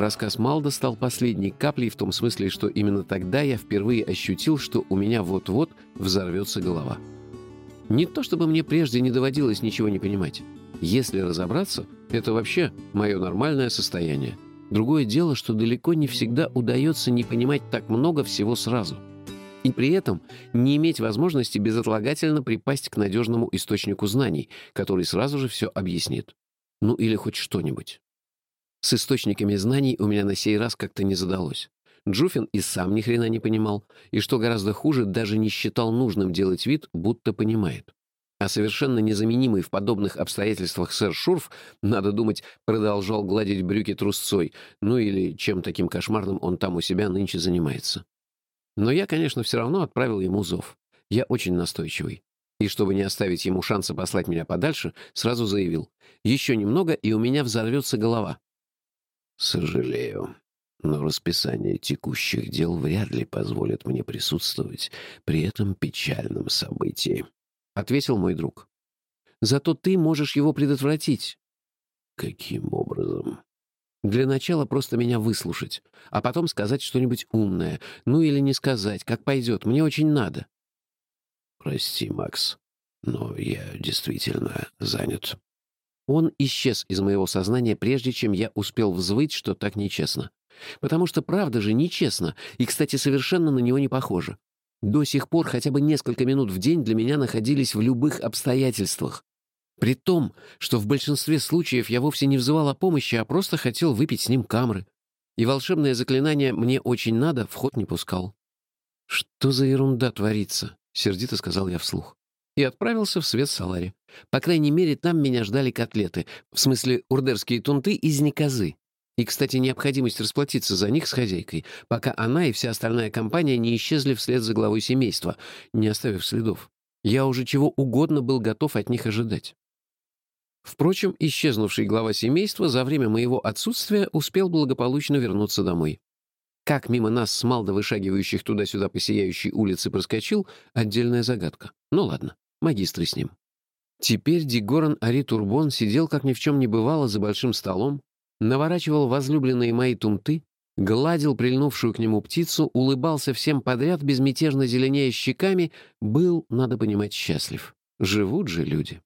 Рассказ Малда стал последней каплей в том смысле, что именно тогда я впервые ощутил, что у меня вот-вот взорвется голова. Не то чтобы мне прежде не доводилось ничего не понимать. Если разобраться, это вообще мое нормальное состояние. Другое дело, что далеко не всегда удается не понимать так много всего сразу. И при этом не иметь возможности безотлагательно припасть к надежному источнику знаний, который сразу же все объяснит. Ну или хоть что-нибудь. С источниками знаний у меня на сей раз как-то не задалось. Джуфин и сам ни хрена не понимал, и, что гораздо хуже, даже не считал нужным делать вид, будто понимает. А совершенно незаменимый в подобных обстоятельствах сэр Шурф, надо думать, продолжал гладить брюки трусцой, ну или чем таким кошмарным он там у себя нынче занимается. Но я, конечно, все равно отправил ему зов. Я очень настойчивый. И чтобы не оставить ему шанса послать меня подальше, сразу заявил. Еще немного, и у меня взорвется голова. «Сожалею, но расписание текущих дел вряд ли позволит мне присутствовать при этом печальном событии», — ответил мой друг. «Зато ты можешь его предотвратить». «Каким образом?» «Для начала просто меня выслушать, а потом сказать что-нибудь умное. Ну или не сказать, как пойдет. Мне очень надо». «Прости, Макс, но я действительно занят». Он исчез из моего сознания, прежде чем я успел взвыть, что так нечестно. Потому что правда же нечестно, и, кстати, совершенно на него не похоже. До сих пор хотя бы несколько минут в день для меня находились в любых обстоятельствах. При том, что в большинстве случаев я вовсе не взывал о помощи, а просто хотел выпить с ним камры. И волшебное заклинание «мне очень надо» в ход не пускал. «Что за ерунда творится?» — сердито сказал я вслух и отправился в свет Салари. По крайней мере, там меня ждали котлеты, в смысле урдерские тунты из неказы. И, кстати, необходимость расплатиться за них с хозяйкой, пока она и вся остальная компания не исчезли вслед за главой семейства, не оставив следов. Я уже чего угодно был готов от них ожидать. Впрочем, исчезнувший глава семейства за время моего отсутствия успел благополучно вернуться домой. Как мимо нас с Малдо вышагивающих туда-сюда по сияющей улице проскочил — отдельная загадка. Ну ладно магистры с ним. Теперь Дигоран Ари Турбон сидел, как ни в чем не бывало, за большим столом, наворачивал возлюбленные мои тумты, гладил прильнувшую к нему птицу, улыбался всем подряд, безмятежно зеленея щеками, был, надо понимать, счастлив. Живут же люди.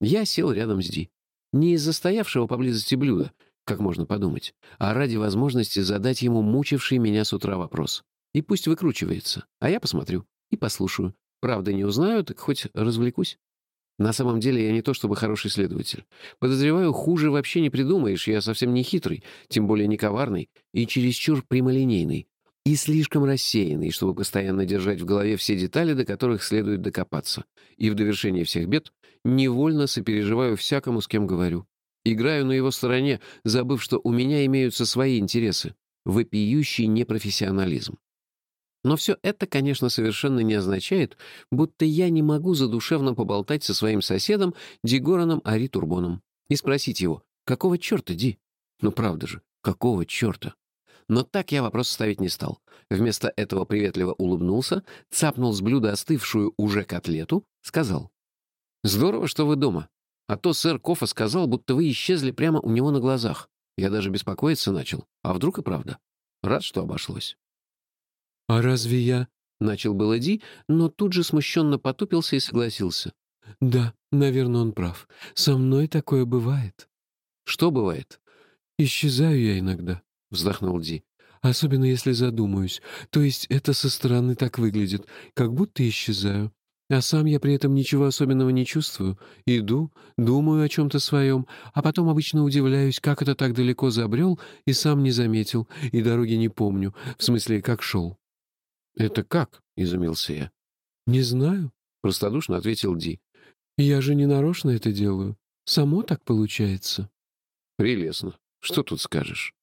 Я сел рядом с Ди. Не из-за стоявшего поблизости блюда, как можно подумать, а ради возможности задать ему мучивший меня с утра вопрос. И пусть выкручивается, а я посмотрю и послушаю, Правда, не узнаю, так хоть развлекусь. На самом деле я не то чтобы хороший следователь. Подозреваю, хуже вообще не придумаешь, я совсем не хитрый, тем более не коварный и чересчур прямолинейный. И слишком рассеянный, чтобы постоянно держать в голове все детали, до которых следует докопаться. И в довершение всех бед невольно сопереживаю всякому, с кем говорю. Играю на его стороне, забыв, что у меня имеются свои интересы. Вопиющий непрофессионализм. Но все это, конечно, совершенно не означает, будто я не могу задушевно поболтать со своим соседом Дигораном Ари Турбоном и спросить его, какого черта, Ди? Ну правда же, какого черта? Но так я вопрос ставить не стал. Вместо этого приветливо улыбнулся, цапнул с блюда остывшую уже котлету, сказал. «Здорово, что вы дома. А то сэр Кофа сказал, будто вы исчезли прямо у него на глазах. Я даже беспокоиться начал. А вдруг и правда? Рад, что обошлось». «А разве я...» — начал было но тут же смущенно потупился и согласился. «Да, наверное, он прав. Со мной такое бывает». «Что бывает?» «Исчезаю я иногда», — вздохнул Ди. «Особенно если задумаюсь. То есть это со стороны так выглядит, как будто исчезаю. А сам я при этом ничего особенного не чувствую. Иду, думаю о чем-то своем, а потом обычно удивляюсь, как это так далеко забрел и сам не заметил, и дороги не помню, в смысле, как шел. «Это как?» — изумился я. «Не знаю», — простодушно ответил Ди. «Я же не нарочно это делаю. Само так получается». «Прелестно. Что тут скажешь?»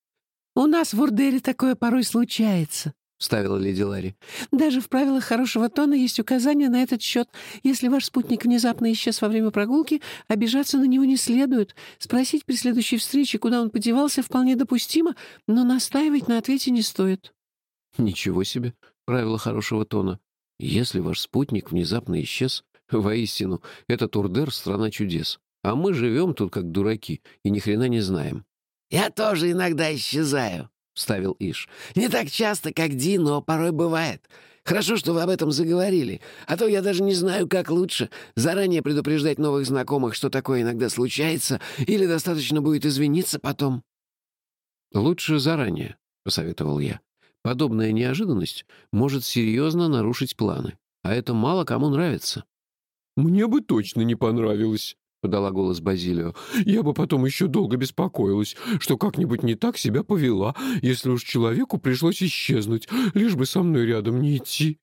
«У нас в Урдере такое порой случается», — вставила леди Ларри. «Даже в правилах хорошего тона есть указание на этот счет. Если ваш спутник внезапно исчез во время прогулки, обижаться на него не следует. Спросить при следующей встрече, куда он подевался, вполне допустимо, но настаивать на ответе не стоит». «Ничего себе правило хорошего тона. Если ваш спутник внезапно исчез, воистину, этот Урдер — страна чудес. А мы живем тут как дураки и ни хрена не знаем. «Я тоже иногда исчезаю», — вставил Иш. «Не так часто, как Ди, но порой бывает. Хорошо, что вы об этом заговорили, а то я даже не знаю, как лучше. Заранее предупреждать новых знакомых, что такое иногда случается, или достаточно будет извиниться потом». «Лучше заранее», — посоветовал я. «Подобная неожиданность может серьезно нарушить планы, а это мало кому нравится». «Мне бы точно не понравилось», — подала голос Базилио. «Я бы потом еще долго беспокоилась, что как-нибудь не так себя повела, если уж человеку пришлось исчезнуть, лишь бы со мной рядом не идти».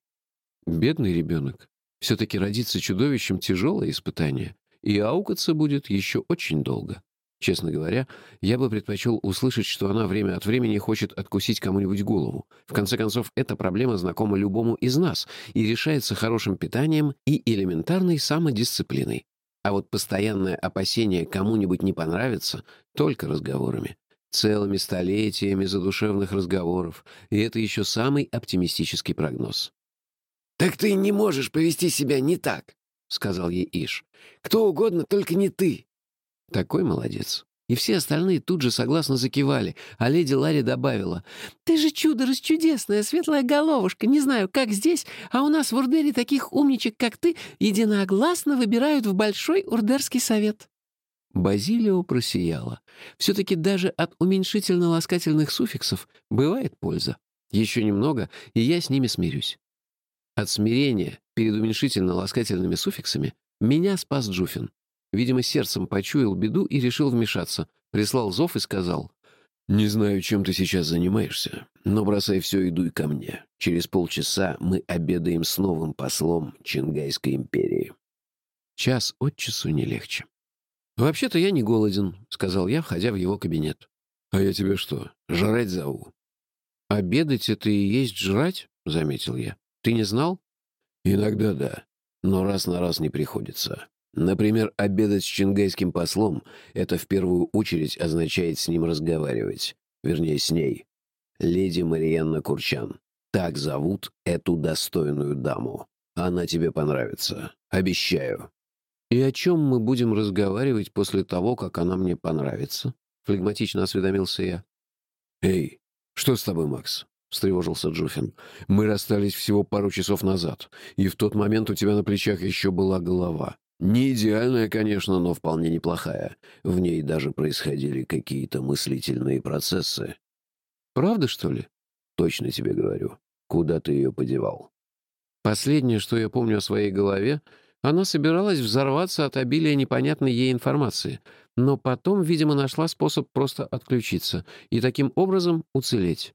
Бедный ребенок. Все-таки родиться чудовищем — тяжелое испытание, и аукаться будет еще очень долго. Честно говоря, я бы предпочел услышать, что она время от времени хочет откусить кому-нибудь голову. В конце концов, эта проблема знакома любому из нас и решается хорошим питанием и элементарной самодисциплиной. А вот постоянное опасение кому-нибудь не понравится только разговорами. Целыми столетиями задушевных разговоров. И это еще самый оптимистический прогноз. «Так ты не можешь повести себя не так», — сказал ей Иш. «Кто угодно, только не ты. Такой молодец. И все остальные тут же согласно закивали, а леди Ларри добавила. «Ты же чудо расчудесная, светлая головушка. Не знаю, как здесь, а у нас в Урдере таких умничек, как ты, единогласно выбирают в Большой Урдерский совет». Базилио просияла. Все-таки даже от уменьшительно-ласкательных суффиксов бывает польза. Еще немного, и я с ними смирюсь. От смирения перед уменьшительно-ласкательными суффиксами меня спас Джуфин. Видимо, сердцем почуял беду и решил вмешаться. Прислал зов и сказал. «Не знаю, чем ты сейчас занимаешься, но бросай все и дуй ко мне. Через полчаса мы обедаем с новым послом Чингайской империи». Час от часу не легче. «Вообще-то я не голоден», — сказал я, входя в его кабинет. «А я тебе что, жрать зову?» «Обедать — это и есть жрать?» — заметил я. «Ты не знал?» «Иногда да, но раз на раз не приходится. Например, обедать с чингайским послом — это в первую очередь означает с ним разговаривать. Вернее, с ней. Леди Марианна Курчан. Так зовут эту достойную даму. Она тебе понравится. Обещаю. «И о чем мы будем разговаривать после того, как она мне понравится?» — флегматично осведомился я. «Эй, что с тобой, Макс?» — встревожился Джуфин. «Мы расстались всего пару часов назад, и в тот момент у тебя на плечах еще была голова. Не идеальная, конечно, но вполне неплохая. В ней даже происходили какие-то мыслительные процессы. Правда, что ли? Точно тебе говорю. Куда ты ее подевал? Последнее, что я помню о своей голове, она собиралась взорваться от обилия непонятной ей информации, но потом, видимо, нашла способ просто отключиться и таким образом уцелеть.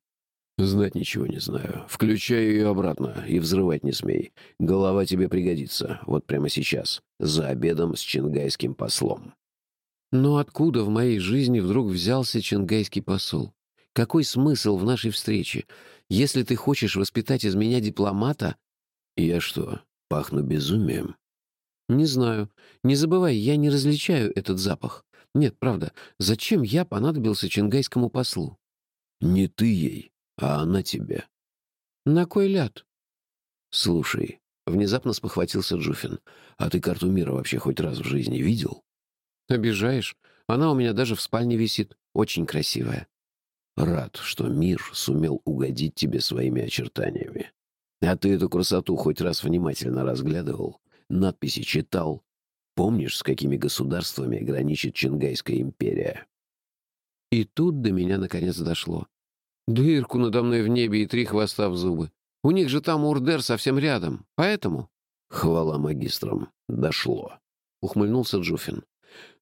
«Знать ничего не знаю. Включай ее обратно и взрывать не смей. Голова тебе пригодится. Вот прямо сейчас. За обедом с чингайским послом». Но откуда в моей жизни вдруг взялся чингайский посол? Какой смысл в нашей встрече? Если ты хочешь воспитать из меня дипломата... Я что, пахну безумием? Не знаю. Не забывай, я не различаю этот запах. Нет, правда, зачем я понадобился чингайскому послу? Не ты ей, а она тебе. На кой ляд? Слушай, внезапно спохватился Джуфин. А ты карту мира вообще хоть раз в жизни видел? Обижаешь. Она у меня даже в спальне висит. Очень красивая. Рад, что мир сумел угодить тебе своими очертаниями. А ты эту красоту хоть раз внимательно разглядывал, надписи читал. Помнишь, с какими государствами граничит Чингайская империя? И тут до меня наконец дошло. Дырку надо мной в небе и три хвоста в зубы. У них же там Урдер совсем рядом, поэтому...» «Хвала магистрам, дошло», — ухмыльнулся Джуфин.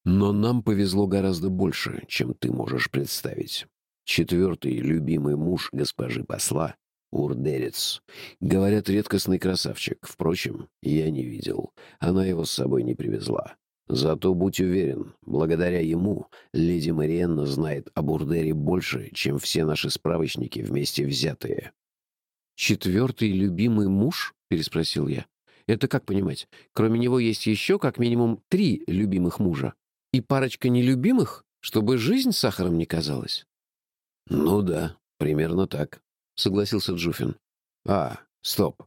«Но нам повезло гораздо больше, чем ты можешь представить. Четвертый любимый муж госпожи посла — урдерец. Говорят, редкостный красавчик. Впрочем, я не видел. Она его с собой не привезла. Зато будь уверен, благодаря ему леди Мариенна знает о Бурдере больше, чем все наши справочники вместе взятые. «Четвертый любимый муж?» — переспросил я. «Это как понимать? Кроме него есть еще как минимум три любимых мужа. И парочка нелюбимых, чтобы жизнь сахаром не казалась?» «Ну да, примерно так», — согласился Джуфин. «А, стоп.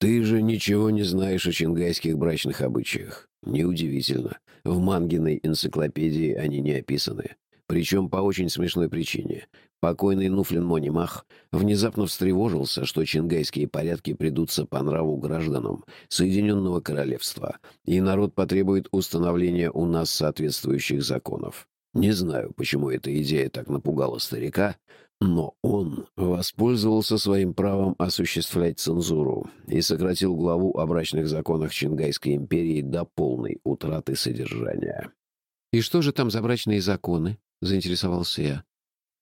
Ты же ничего не знаешь о чингайских брачных обычаях. Неудивительно. В Мангиной энциклопедии они не описаны. Причем по очень смешной причине. Покойный Нуфлин Монимах внезапно встревожился, что чингайские порядки придутся по нраву гражданам Соединенного Королевства, и народ потребует установления у нас соответствующих законов. Не знаю, почему эта идея так напугала старика, но он воспользовался своим правом осуществлять цензуру и сократил главу о брачных законах Чингайской империи до полной утраты содержания. «И что же там за брачные законы?» — заинтересовался я.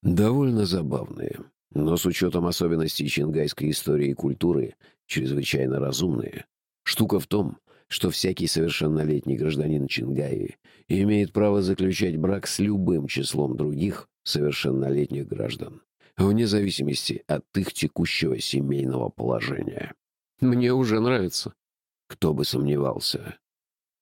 «Довольно забавные, но с учетом особенностей чингайской истории и культуры чрезвычайно разумные. Штука в том, что всякий совершеннолетний гражданин Чингаи имеет право заключать брак с любым числом других совершеннолетних граждан, вне зависимости от их текущего семейного положения. Мне уже нравится. Кто бы сомневался.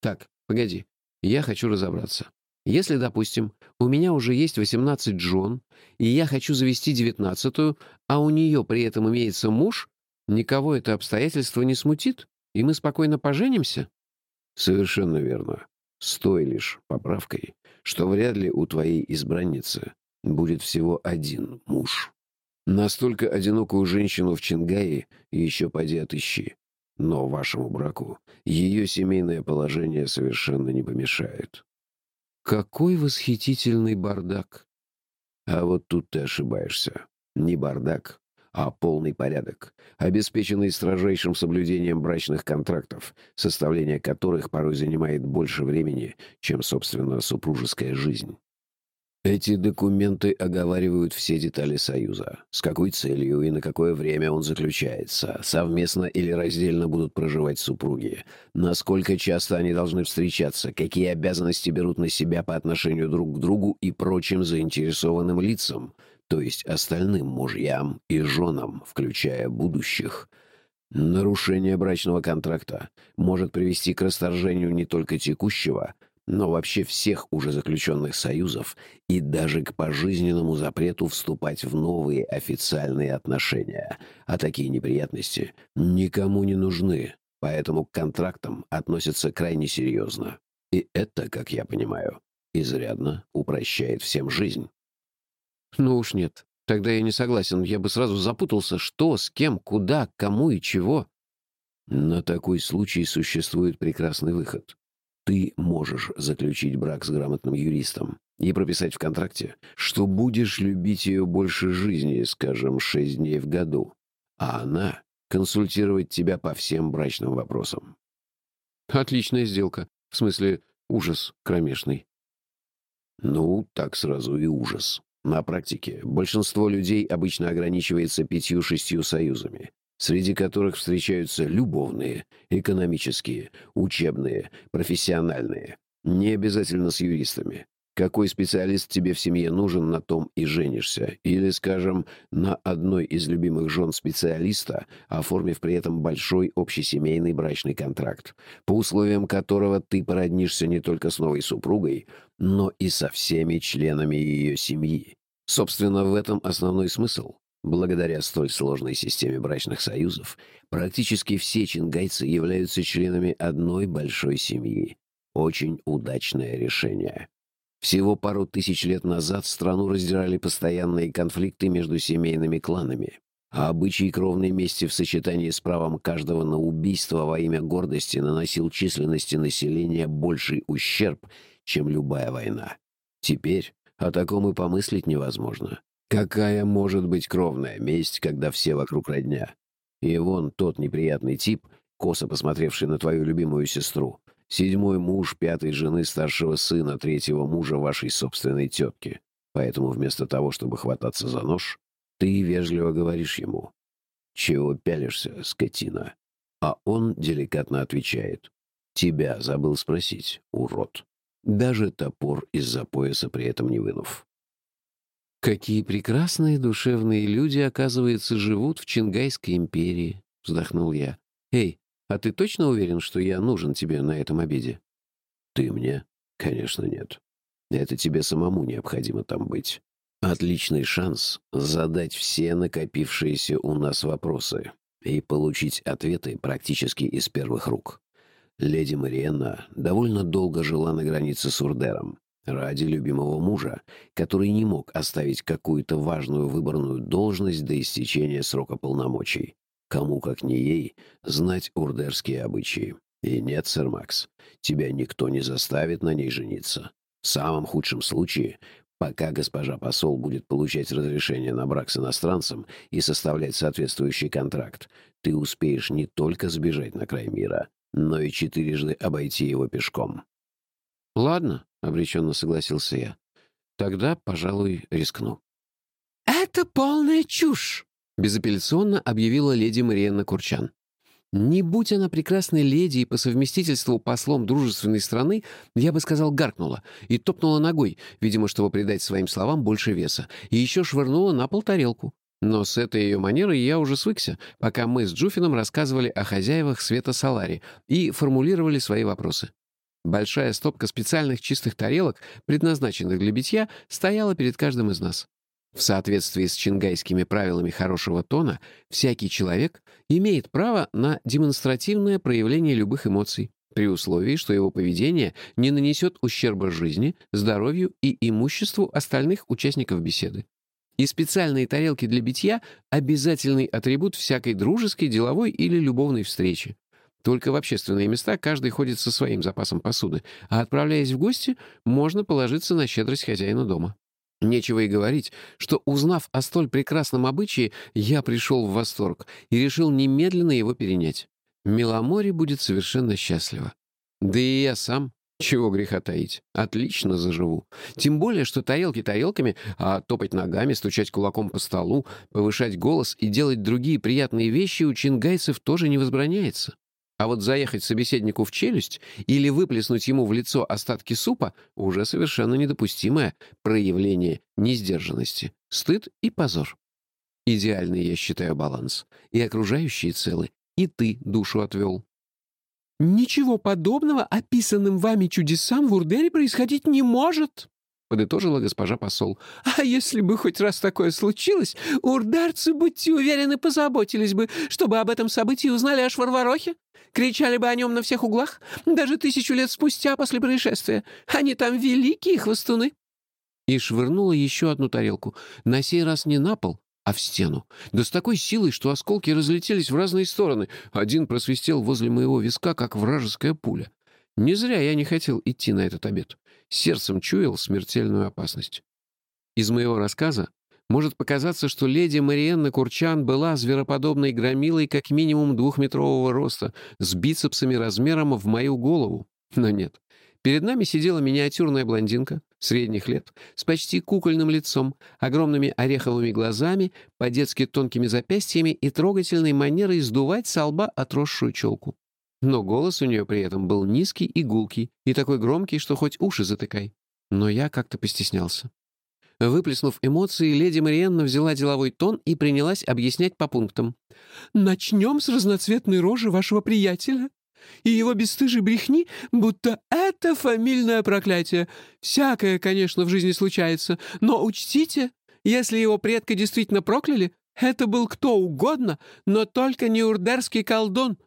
Так, погоди. Я хочу разобраться. Если, допустим, у меня уже есть 18 Джон, и я хочу завести девятнадцатую, а у нее при этом имеется муж, никого это обстоятельство не смутит, и мы спокойно поженимся? Совершенно верно. С той лишь поправкой, что вряд ли у твоей избранницы будет всего один муж. Настолько одинокую женщину в Чингае еще поди отыщи. Но вашему браку ее семейное положение совершенно не помешает. Какой восхитительный бардак! А вот тут ты ошибаешься. Не бардак, а полный порядок, обеспеченный строжайшим соблюдением брачных контрактов, составление которых порой занимает больше времени, чем, собственно, супружеская жизнь. Эти документы оговаривают все детали союза. С какой целью и на какое время он заключается. Совместно или раздельно будут проживать супруги. Насколько часто они должны встречаться. Какие обязанности берут на себя по отношению друг к другу и прочим заинтересованным лицам. То есть остальным мужьям и женам, включая будущих. Нарушение брачного контракта может привести к расторжению не только текущего – но вообще всех уже заключенных союзов и даже к пожизненному запрету вступать в новые официальные отношения. А такие неприятности никому не нужны, поэтому к контрактам относятся крайне серьезно. И это, как я понимаю, изрядно упрощает всем жизнь. Ну уж нет. Тогда я не согласен. Я бы сразу запутался, что, с кем, куда, кому и чего. На такой случай существует прекрасный выход. Ты можешь заключить брак с грамотным юристом и прописать в контракте, что будешь любить ее больше жизни, скажем, шесть дней в году, а она консультировать тебя по всем брачным вопросам. Отличная сделка. В смысле, ужас кромешный. Ну, так сразу и ужас. На практике большинство людей обычно ограничивается пятью-шестью союзами среди которых встречаются любовные, экономические, учебные, профессиональные. Не обязательно с юристами. Какой специалист тебе в семье нужен, на том и женишься. Или, скажем, на одной из любимых жен специалиста, оформив при этом большой общесемейный брачный контракт, по условиям которого ты породнишься не только с новой супругой, но и со всеми членами ее семьи. Собственно, в этом основной смысл. Благодаря столь сложной системе брачных союзов, практически все чингайцы являются членами одной большой семьи. Очень удачное решение. Всего пару тысяч лет назад страну раздирали постоянные конфликты между семейными кланами, а обычай кровной мести в сочетании с правом каждого на убийство во имя гордости наносил численности населения больший ущерб, чем любая война. Теперь о таком и помыслить невозможно. Какая может быть кровная месть, когда все вокруг родня? И вон тот неприятный тип, косо посмотревший на твою любимую сестру, седьмой муж пятой жены старшего сына третьего мужа вашей собственной тетки. Поэтому вместо того, чтобы хвататься за нож, ты вежливо говоришь ему «Чего пялишься, скотина?» А он деликатно отвечает «Тебя забыл спросить, урод». Даже топор из-за пояса при этом не вынув. «Какие прекрасные душевные люди, оказывается, живут в Чингайской империи», — вздохнул я. «Эй, а ты точно уверен, что я нужен тебе на этом обеде?» «Ты мне? Конечно, нет. Это тебе самому необходимо там быть. Отличный шанс задать все накопившиеся у нас вопросы и получить ответы практически из первых рук. Леди Мариенна довольно долго жила на границе с Урдером, Ради любимого мужа, который не мог оставить какую-то важную выбранную должность до истечения срока полномочий. Кому, как не ей, знать урдерские обычаи. И нет, сэр Макс, тебя никто не заставит на ней жениться. В самом худшем случае, пока госпожа посол будет получать разрешение на брак с иностранцем и составлять соответствующий контракт, ты успеешь не только сбежать на край мира, но и четырежды обойти его пешком. «Ладно», — обреченно согласился я. «Тогда, пожалуй, рискну». «Это полная чушь!» — безапелляционно объявила леди Мариенна Курчан. Не будь она прекрасной леди и по совместительству послом дружественной страны, я бы сказал, гаркнула и топнула ногой, видимо, чтобы придать своим словам больше веса, и еще швырнула на пол тарелку. Но с этой ее манерой я уже свыкся, пока мы с Джуфином рассказывали о хозяевах Света Салари и формулировали свои вопросы. Большая стопка специальных чистых тарелок, предназначенных для битья, стояла перед каждым из нас. В соответствии с чингайскими правилами хорошего тона, всякий человек имеет право на демонстративное проявление любых эмоций, при условии, что его поведение не нанесет ущерба жизни, здоровью и имуществу остальных участников беседы. И специальные тарелки для битья — обязательный атрибут всякой дружеской, деловой или любовной встречи. Только в общественные места каждый ходит со своим запасом посуды, а отправляясь в гости, можно положиться на щедрость хозяина дома. Нечего и говорить, что, узнав о столь прекрасном обычае, я пришел в восторг и решил немедленно его перенять. Миломори будет совершенно счастлива. Да и я сам, чего греха таить, отлично заживу. Тем более, что тарелки тарелками, а топать ногами, стучать кулаком по столу, повышать голос и делать другие приятные вещи у чингайцев тоже не возбраняется. А вот заехать собеседнику в челюсть или выплеснуть ему в лицо остатки супа — уже совершенно недопустимое проявление несдержанности, стыд и позор. Идеальный, я считаю, баланс. И окружающие целы, и ты душу отвел. «Ничего подобного описанным вами чудесам в Урдере происходить не может!» Подытожила госпожа посол. «А если бы хоть раз такое случилось, урдарцы, будьте уверены, позаботились бы, чтобы об этом событии узнали аж в Варварохе. Кричали бы о нем на всех углах, даже тысячу лет спустя после происшествия. Они там великие хвостуны». И швырнула еще одну тарелку, на сей раз не на пол, а в стену. Да с такой силой, что осколки разлетелись в разные стороны. Один просвистел возле моего виска, как вражеская пуля. Не зря я не хотел идти на этот обед. Сердцем чуял смертельную опасность. Из моего рассказа может показаться, что леди Мариенна Курчан была звероподобной громилой как минимум двухметрового роста, с бицепсами размером в мою голову. Но нет. Перед нами сидела миниатюрная блондинка, средних лет, с почти кукольным лицом, огромными ореховыми глазами, по-детски тонкими запястьями и трогательной манерой сдувать с лба отросшую челку. Но голос у нее при этом был низкий и гулкий, и такой громкий, что хоть уши затыкай. Но я как-то постеснялся. Выплеснув эмоции, леди Мариенна взяла деловой тон и принялась объяснять по пунктам. «Начнем с разноцветной рожи вашего приятеля и его бесстыжей брехни, будто это фамильное проклятие. Всякое, конечно, в жизни случается, но учтите, если его предка действительно прокляли, это был кто угодно, но только не урдерский колдун,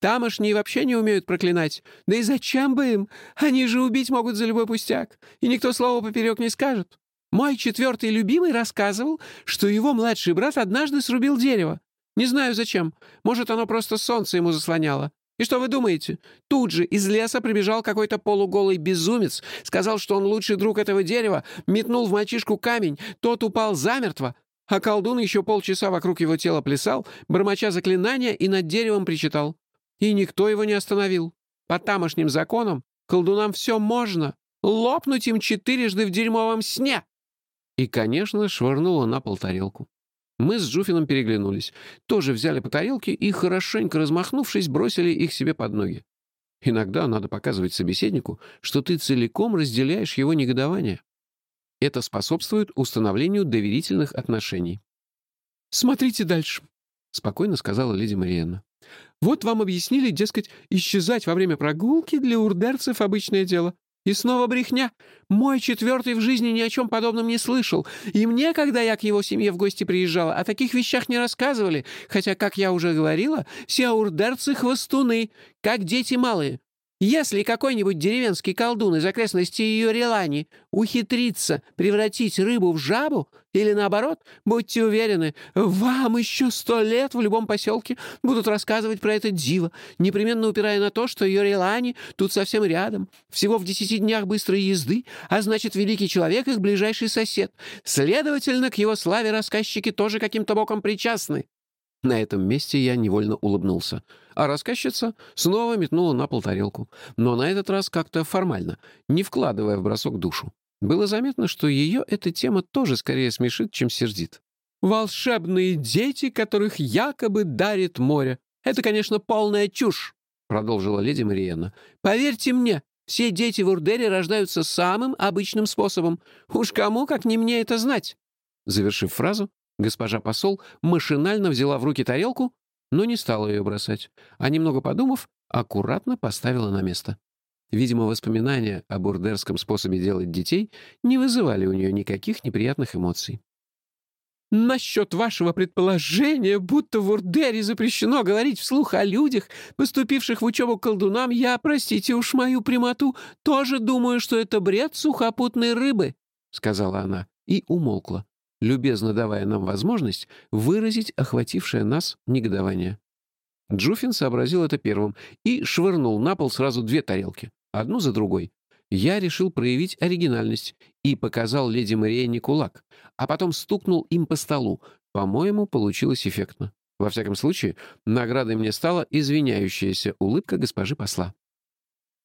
Тамошние вообще не умеют проклинать. Да и зачем бы им? Они же убить могут за любой пустяк. И никто слова поперек не скажет. Мой четвертый любимый рассказывал, что его младший брат однажды срубил дерево. Не знаю зачем. Может, оно просто солнце ему заслоняло. И что вы думаете? Тут же из леса прибежал какой-то полуголый безумец, сказал, что он лучший друг этого дерева, метнул в мальчишку камень, тот упал замертво, а колдун еще полчаса вокруг его тела плясал, бормоча заклинания и над деревом причитал. И никто его не остановил. По тамошним законам колдунам все можно. Лопнуть им четырежды в дерьмовом сне. И, конечно, швырнула на пол тарелку. Мы с Джуфином переглянулись. Тоже взяли по тарелке и, хорошенько размахнувшись, бросили их себе под ноги. Иногда надо показывать собеседнику, что ты целиком разделяешь его негодование. Это способствует установлению доверительных отношений. «Смотрите дальше», — спокойно сказала леди Мариенна. Вот вам объяснили, дескать, исчезать во время прогулки для урдерцев — обычное дело. И снова брехня. Мой четвертый в жизни ни о чем подобном не слышал. И мне, когда я к его семье в гости приезжала, о таких вещах не рассказывали. Хотя, как я уже говорила, все урдерцы — хвостуны, как дети малые. Если какой-нибудь деревенский колдун из окрестностей Юрилани ухитрится превратить рыбу в жабу, или наоборот, будьте уверены, вам еще сто лет в любом поселке будут рассказывать про это диво, непременно упирая на то, что Юрилани тут совсем рядом, всего в десяти днях быстрой езды, а значит, великий человек их ближайший сосед. Следовательно, к его славе рассказчики тоже каким-то боком причастны. На этом месте я невольно улыбнулся. А рассказчица снова метнула на пол тарелку. Но на этот раз как-то формально, не вкладывая в бросок душу. Было заметно, что ее эта тема тоже скорее смешит, чем сердит. «Волшебные дети, которых якобы дарит море. Это, конечно, полная чушь», — продолжила леди Мариенна. «Поверьте мне, все дети в Урдере рождаются самым обычным способом. Уж кому, как не мне, это знать». Завершив фразу, Госпожа посол машинально взяла в руки тарелку, но не стала ее бросать, а немного подумав, аккуратно поставила на место. Видимо, воспоминания о бурдерском способе делать детей не вызывали у нее никаких неприятных эмоций. «Насчет вашего предположения, будто в Урдере запрещено говорить вслух о людях, поступивших в учебу колдунам, я, простите уж мою прямоту, тоже думаю, что это бред сухопутной рыбы», — сказала она и умолкла любезно давая нам возможность выразить охватившее нас негодование. Джуфин сообразил это первым и швырнул на пол сразу две тарелки, одну за другой. Я решил проявить оригинальность и показал леди Мариенне кулак, а потом стукнул им по столу. По-моему, получилось эффектно. Во всяком случае, наградой мне стала извиняющаяся улыбка госпожи посла.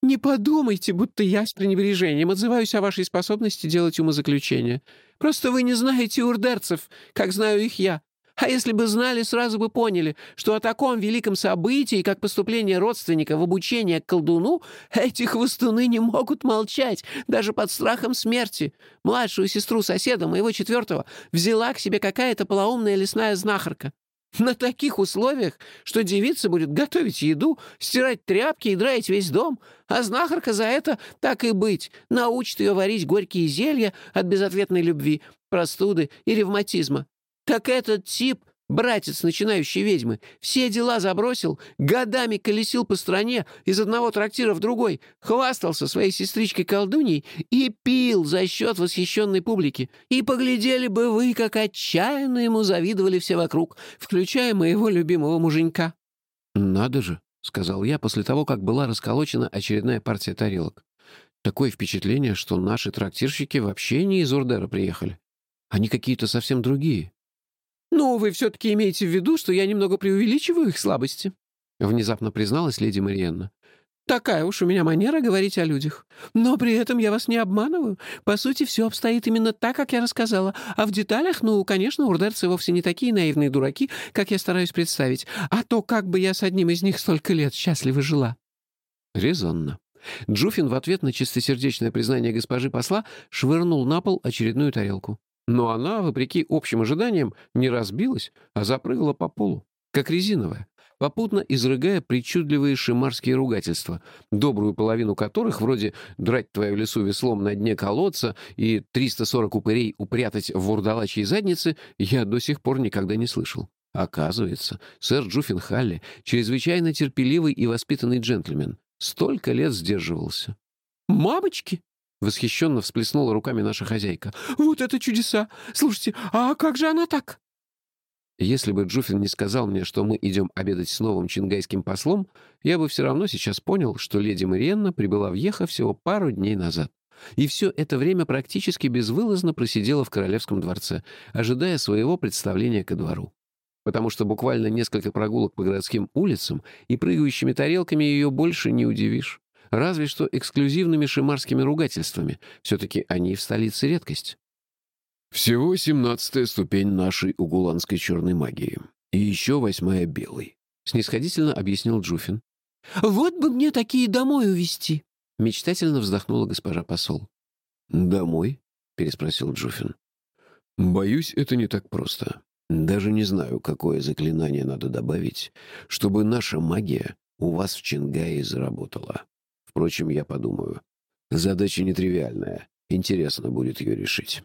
«Не подумайте, будто я с пренебрежением отзываюсь о вашей способности делать умозаключения. Просто вы не знаете урдерцев, как знаю их я. А если бы знали, сразу бы поняли, что о таком великом событии, как поступление родственника в обучение к колдуну, эти хвостуны не могут молчать, даже под страхом смерти. Младшую сестру соседа, моего четвертого, взяла к себе какая-то полоумная лесная знахарка. На таких условиях, что девица будет готовить еду, стирать тряпки и драить весь дом, а знахарка за это, так и быть, научит ее варить горькие зелья от безответной любви, простуды и ревматизма. Так этот тип Братец начинающей ведьмы все дела забросил, годами колесил по стране из одного трактира в другой, хвастался своей сестричкой-колдуней и пил за счет восхищенной публики. И поглядели бы вы, как отчаянно ему завидовали все вокруг, включая моего любимого муженька». «Надо же», — сказал я после того, как была расколочена очередная партия тарелок. «Такое впечатление, что наши трактирщики вообще не из Урдера приехали. Они какие-то совсем другие». «Ну, вы все-таки имеете в виду, что я немного преувеличиваю их слабости?» — внезапно призналась леди Мариенна. «Такая уж у меня манера говорить о людях. Но при этом я вас не обманываю. По сути, все обстоит именно так, как я рассказала. А в деталях, ну, конечно, урдерцы вовсе не такие наивные дураки, как я стараюсь представить. А то как бы я с одним из них столько лет счастливо жила». Резонно. Джуфин в ответ на чистосердечное признание госпожи посла швырнул на пол очередную тарелку. Но она, вопреки общим ожиданиям, не разбилась, а запрыгала по полу, как резиновая, попутно изрыгая причудливые шимарские ругательства, добрую половину которых, вроде «драть твою лесу веслом на дне колодца» и «340 упырей упрятать в вурдалачьей заднице», я до сих пор никогда не слышал. Оказывается, сэр Джуффин Халли чрезвычайно терпеливый и воспитанный джентльмен. Столько лет сдерживался. «Мамочки!» Восхищенно всплеснула руками наша хозяйка. «Вот это чудеса! Слушайте, а как же она так?» Если бы Джуфин не сказал мне, что мы идем обедать с новым чингайским послом, я бы все равно сейчас понял, что леди Мариенна прибыла в Еха всего пару дней назад. И все это время практически безвылазно просидела в королевском дворце, ожидая своего представления ко двору. Потому что буквально несколько прогулок по городским улицам и прыгающими тарелками ее больше не удивишь. Разве что эксклюзивными шимарскими ругательствами. Все-таки они в столице редкость. Всего семнадцатая ступень нашей угуланской черной магии. И еще восьмая белой. Снисходительно объяснил Джуфин. «Вот бы мне такие домой увезти!» Мечтательно вздохнула госпожа посол. «Домой?» — переспросил Джуфин. «Боюсь, это не так просто. Даже не знаю, какое заклинание надо добавить, чтобы наша магия у вас в Чингае заработала. Впрочем, я подумаю. Задача нетривиальная. Интересно будет ее решить.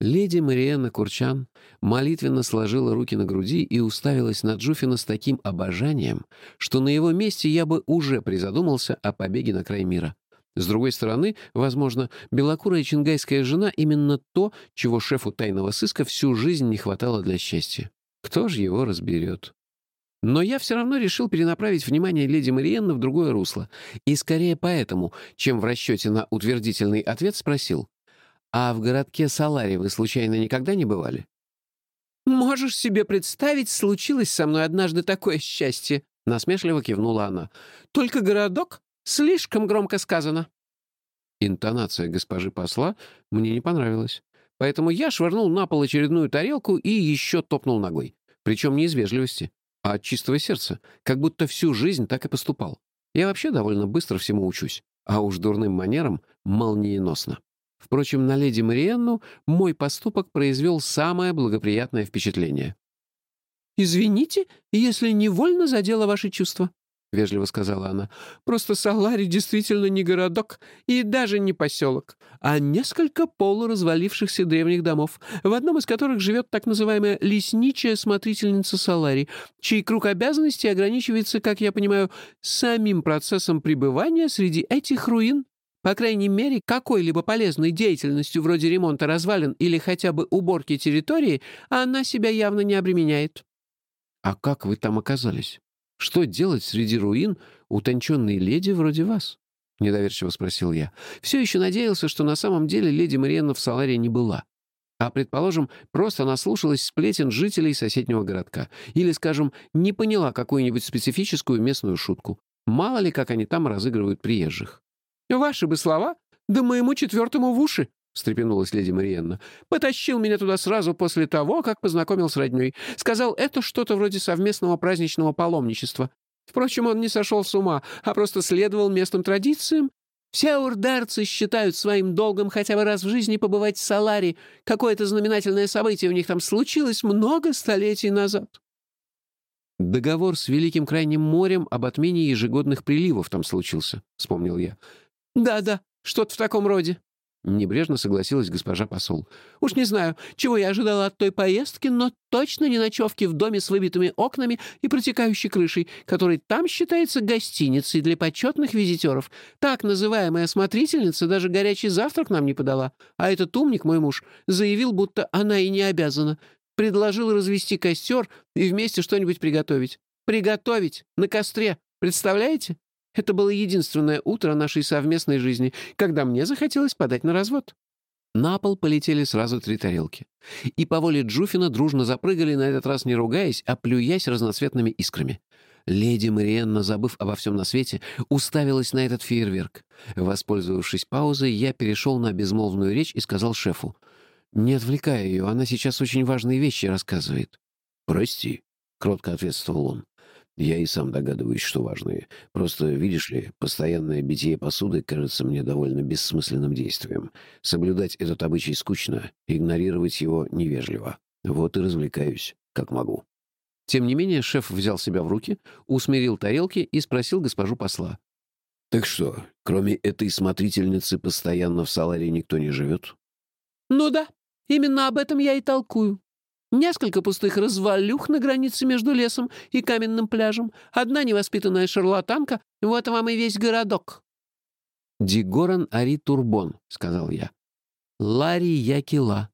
Леди Мариэнна Курчан молитвенно сложила руки на груди и уставилась на Джуфина с таким обожанием, что на его месте я бы уже призадумался о побеге на край мира. С другой стороны, возможно, белокурая чингайская жена — именно то, чего шефу тайного сыска всю жизнь не хватало для счастья. Кто же его разберет? Но я все равно решил перенаправить внимание леди Мариенны в другое русло. И скорее поэтому, чем в расчете на утвердительный ответ, спросил. «А в городке Салари вы случайно никогда не бывали?» «Можешь себе представить, случилось со мной однажды такое счастье!» — насмешливо кивнула она. «Только городок? Слишком громко сказано!» Интонация госпожи посла мне не понравилась. Поэтому я швырнул на пол очередную тарелку и еще топнул ногой. Причем не из вежливости, а от чистого сердца, как будто всю жизнь так и поступал. Я вообще довольно быстро всему учусь, а уж дурным манерам молниеносно. Впрочем, на леди Мариенну мой поступок произвел самое благоприятное впечатление. «Извините, если невольно задело ваши чувства», — вежливо сказала она. «Просто Салари действительно не городок и даже не поселок, а несколько полуразвалившихся древних домов, в одном из которых живет так называемая лесничая смотрительница Салари, чей круг обязанностей ограничивается, как я понимаю, самим процессом пребывания среди этих руин по крайней мере, какой-либо полезной деятельностью вроде ремонта развалин или хотя бы уборки территории она себя явно не обременяет. «А как вы там оказались? Что делать среди руин утонченной леди вроде вас?» — недоверчиво спросил я. Все еще надеялся, что на самом деле леди Мариенна в Саларе не была. А, предположим, просто наслушалась сплетен жителей соседнего городка. Или, скажем, не поняла какую-нибудь специфическую местную шутку. Мало ли, как они там разыгрывают приезжих. «Ваши бы слова, да моему четвертому в уши!» — встрепенулась леди Мариенна. «Потащил меня туда сразу после того, как познакомил с роднёй. Сказал, это что-то вроде совместного праздничного паломничества. Впрочем, он не сошел с ума, а просто следовал местным традициям. Все урдарцы считают своим долгом хотя бы раз в жизни побывать в Саларе. Какое-то знаменательное событие у них там случилось много столетий назад». «Договор с Великим Крайним морем об отмене ежегодных приливов там случился», — вспомнил я. «Да-да, что-то в таком роде», — небрежно согласилась госпожа посол. «Уж не знаю, чего я ожидала от той поездки, но точно не ночевки в доме с выбитыми окнами и протекающей крышей, который там считается гостиницей для почетных визитеров. Так называемая смотрительница даже горячий завтрак нам не подала, а этот умник, мой муж, заявил, будто она и не обязана. Предложил развести костер и вместе что-нибудь приготовить. Приготовить! На костре! Представляете? Это было единственное утро нашей совместной жизни, когда мне захотелось подать на развод. На пол полетели сразу три тарелки. И по воле Джуфина дружно запрыгали, на этот раз не ругаясь, а плюясь разноцветными искрами. Леди Мариенна, забыв обо всем на свете, уставилась на этот фейерверк. Воспользовавшись паузой, я перешел на безмолвную речь и сказал шефу. «Не отвлекай ее, она сейчас очень важные вещи рассказывает». «Прости», — кротко ответствовал он. Я и сам догадываюсь, что важные. Просто, видишь ли, постоянное битье посуды кажется мне довольно бессмысленным действием. Соблюдать этот обычай скучно, игнорировать его невежливо. Вот и развлекаюсь, как могу. Тем не менее, шеф взял себя в руки, усмирил тарелки и спросил госпожу посла. «Так что, кроме этой смотрительницы, постоянно в Саларе никто не живет?» «Ну да, именно об этом я и толкую. Несколько пустых развалюх на границе между лесом и каменным пляжем. Одна невоспитанная шарлатанка. Вот вам и весь городок». «Дигоран Ари Турбон», — сказал я. «Лари Якила.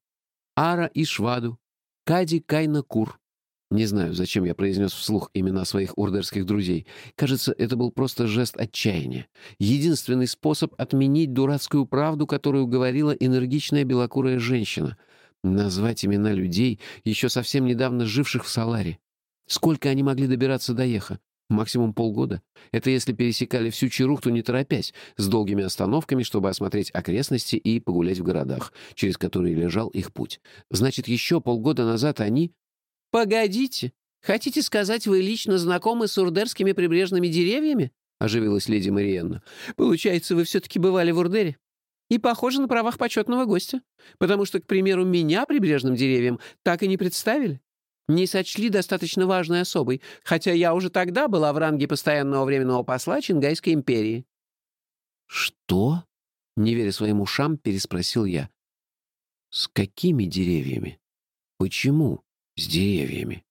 Ара Ишваду. Кади Кайна Кур». Не знаю, зачем я произнес вслух имена своих урдерских друзей. Кажется, это был просто жест отчаяния. Единственный способ отменить дурацкую правду, которую говорила энергичная белокурая женщина — Назвать имена людей, еще совсем недавно живших в Саларе. Сколько они могли добираться до Еха? Максимум полгода. Это если пересекали всю Чарухту не торопясь, с долгими остановками, чтобы осмотреть окрестности и погулять в городах, через которые лежал их путь. Значит, еще полгода назад они... «Погодите! Хотите сказать, вы лично знакомы с урдерскими прибрежными деревьями?» — оживилась леди Мариенна. «Получается, вы все-таки бывали в Урдере?» И похоже на правах почетного гостя, потому что, к примеру, меня прибрежным деревьям так и не представили. Не сочли достаточно важной особой, хотя я уже тогда была в ранге постоянного временного посла Чингайской империи». «Что?» — не веря своим ушам, переспросил я. С какими деревьями? Почему с деревьями?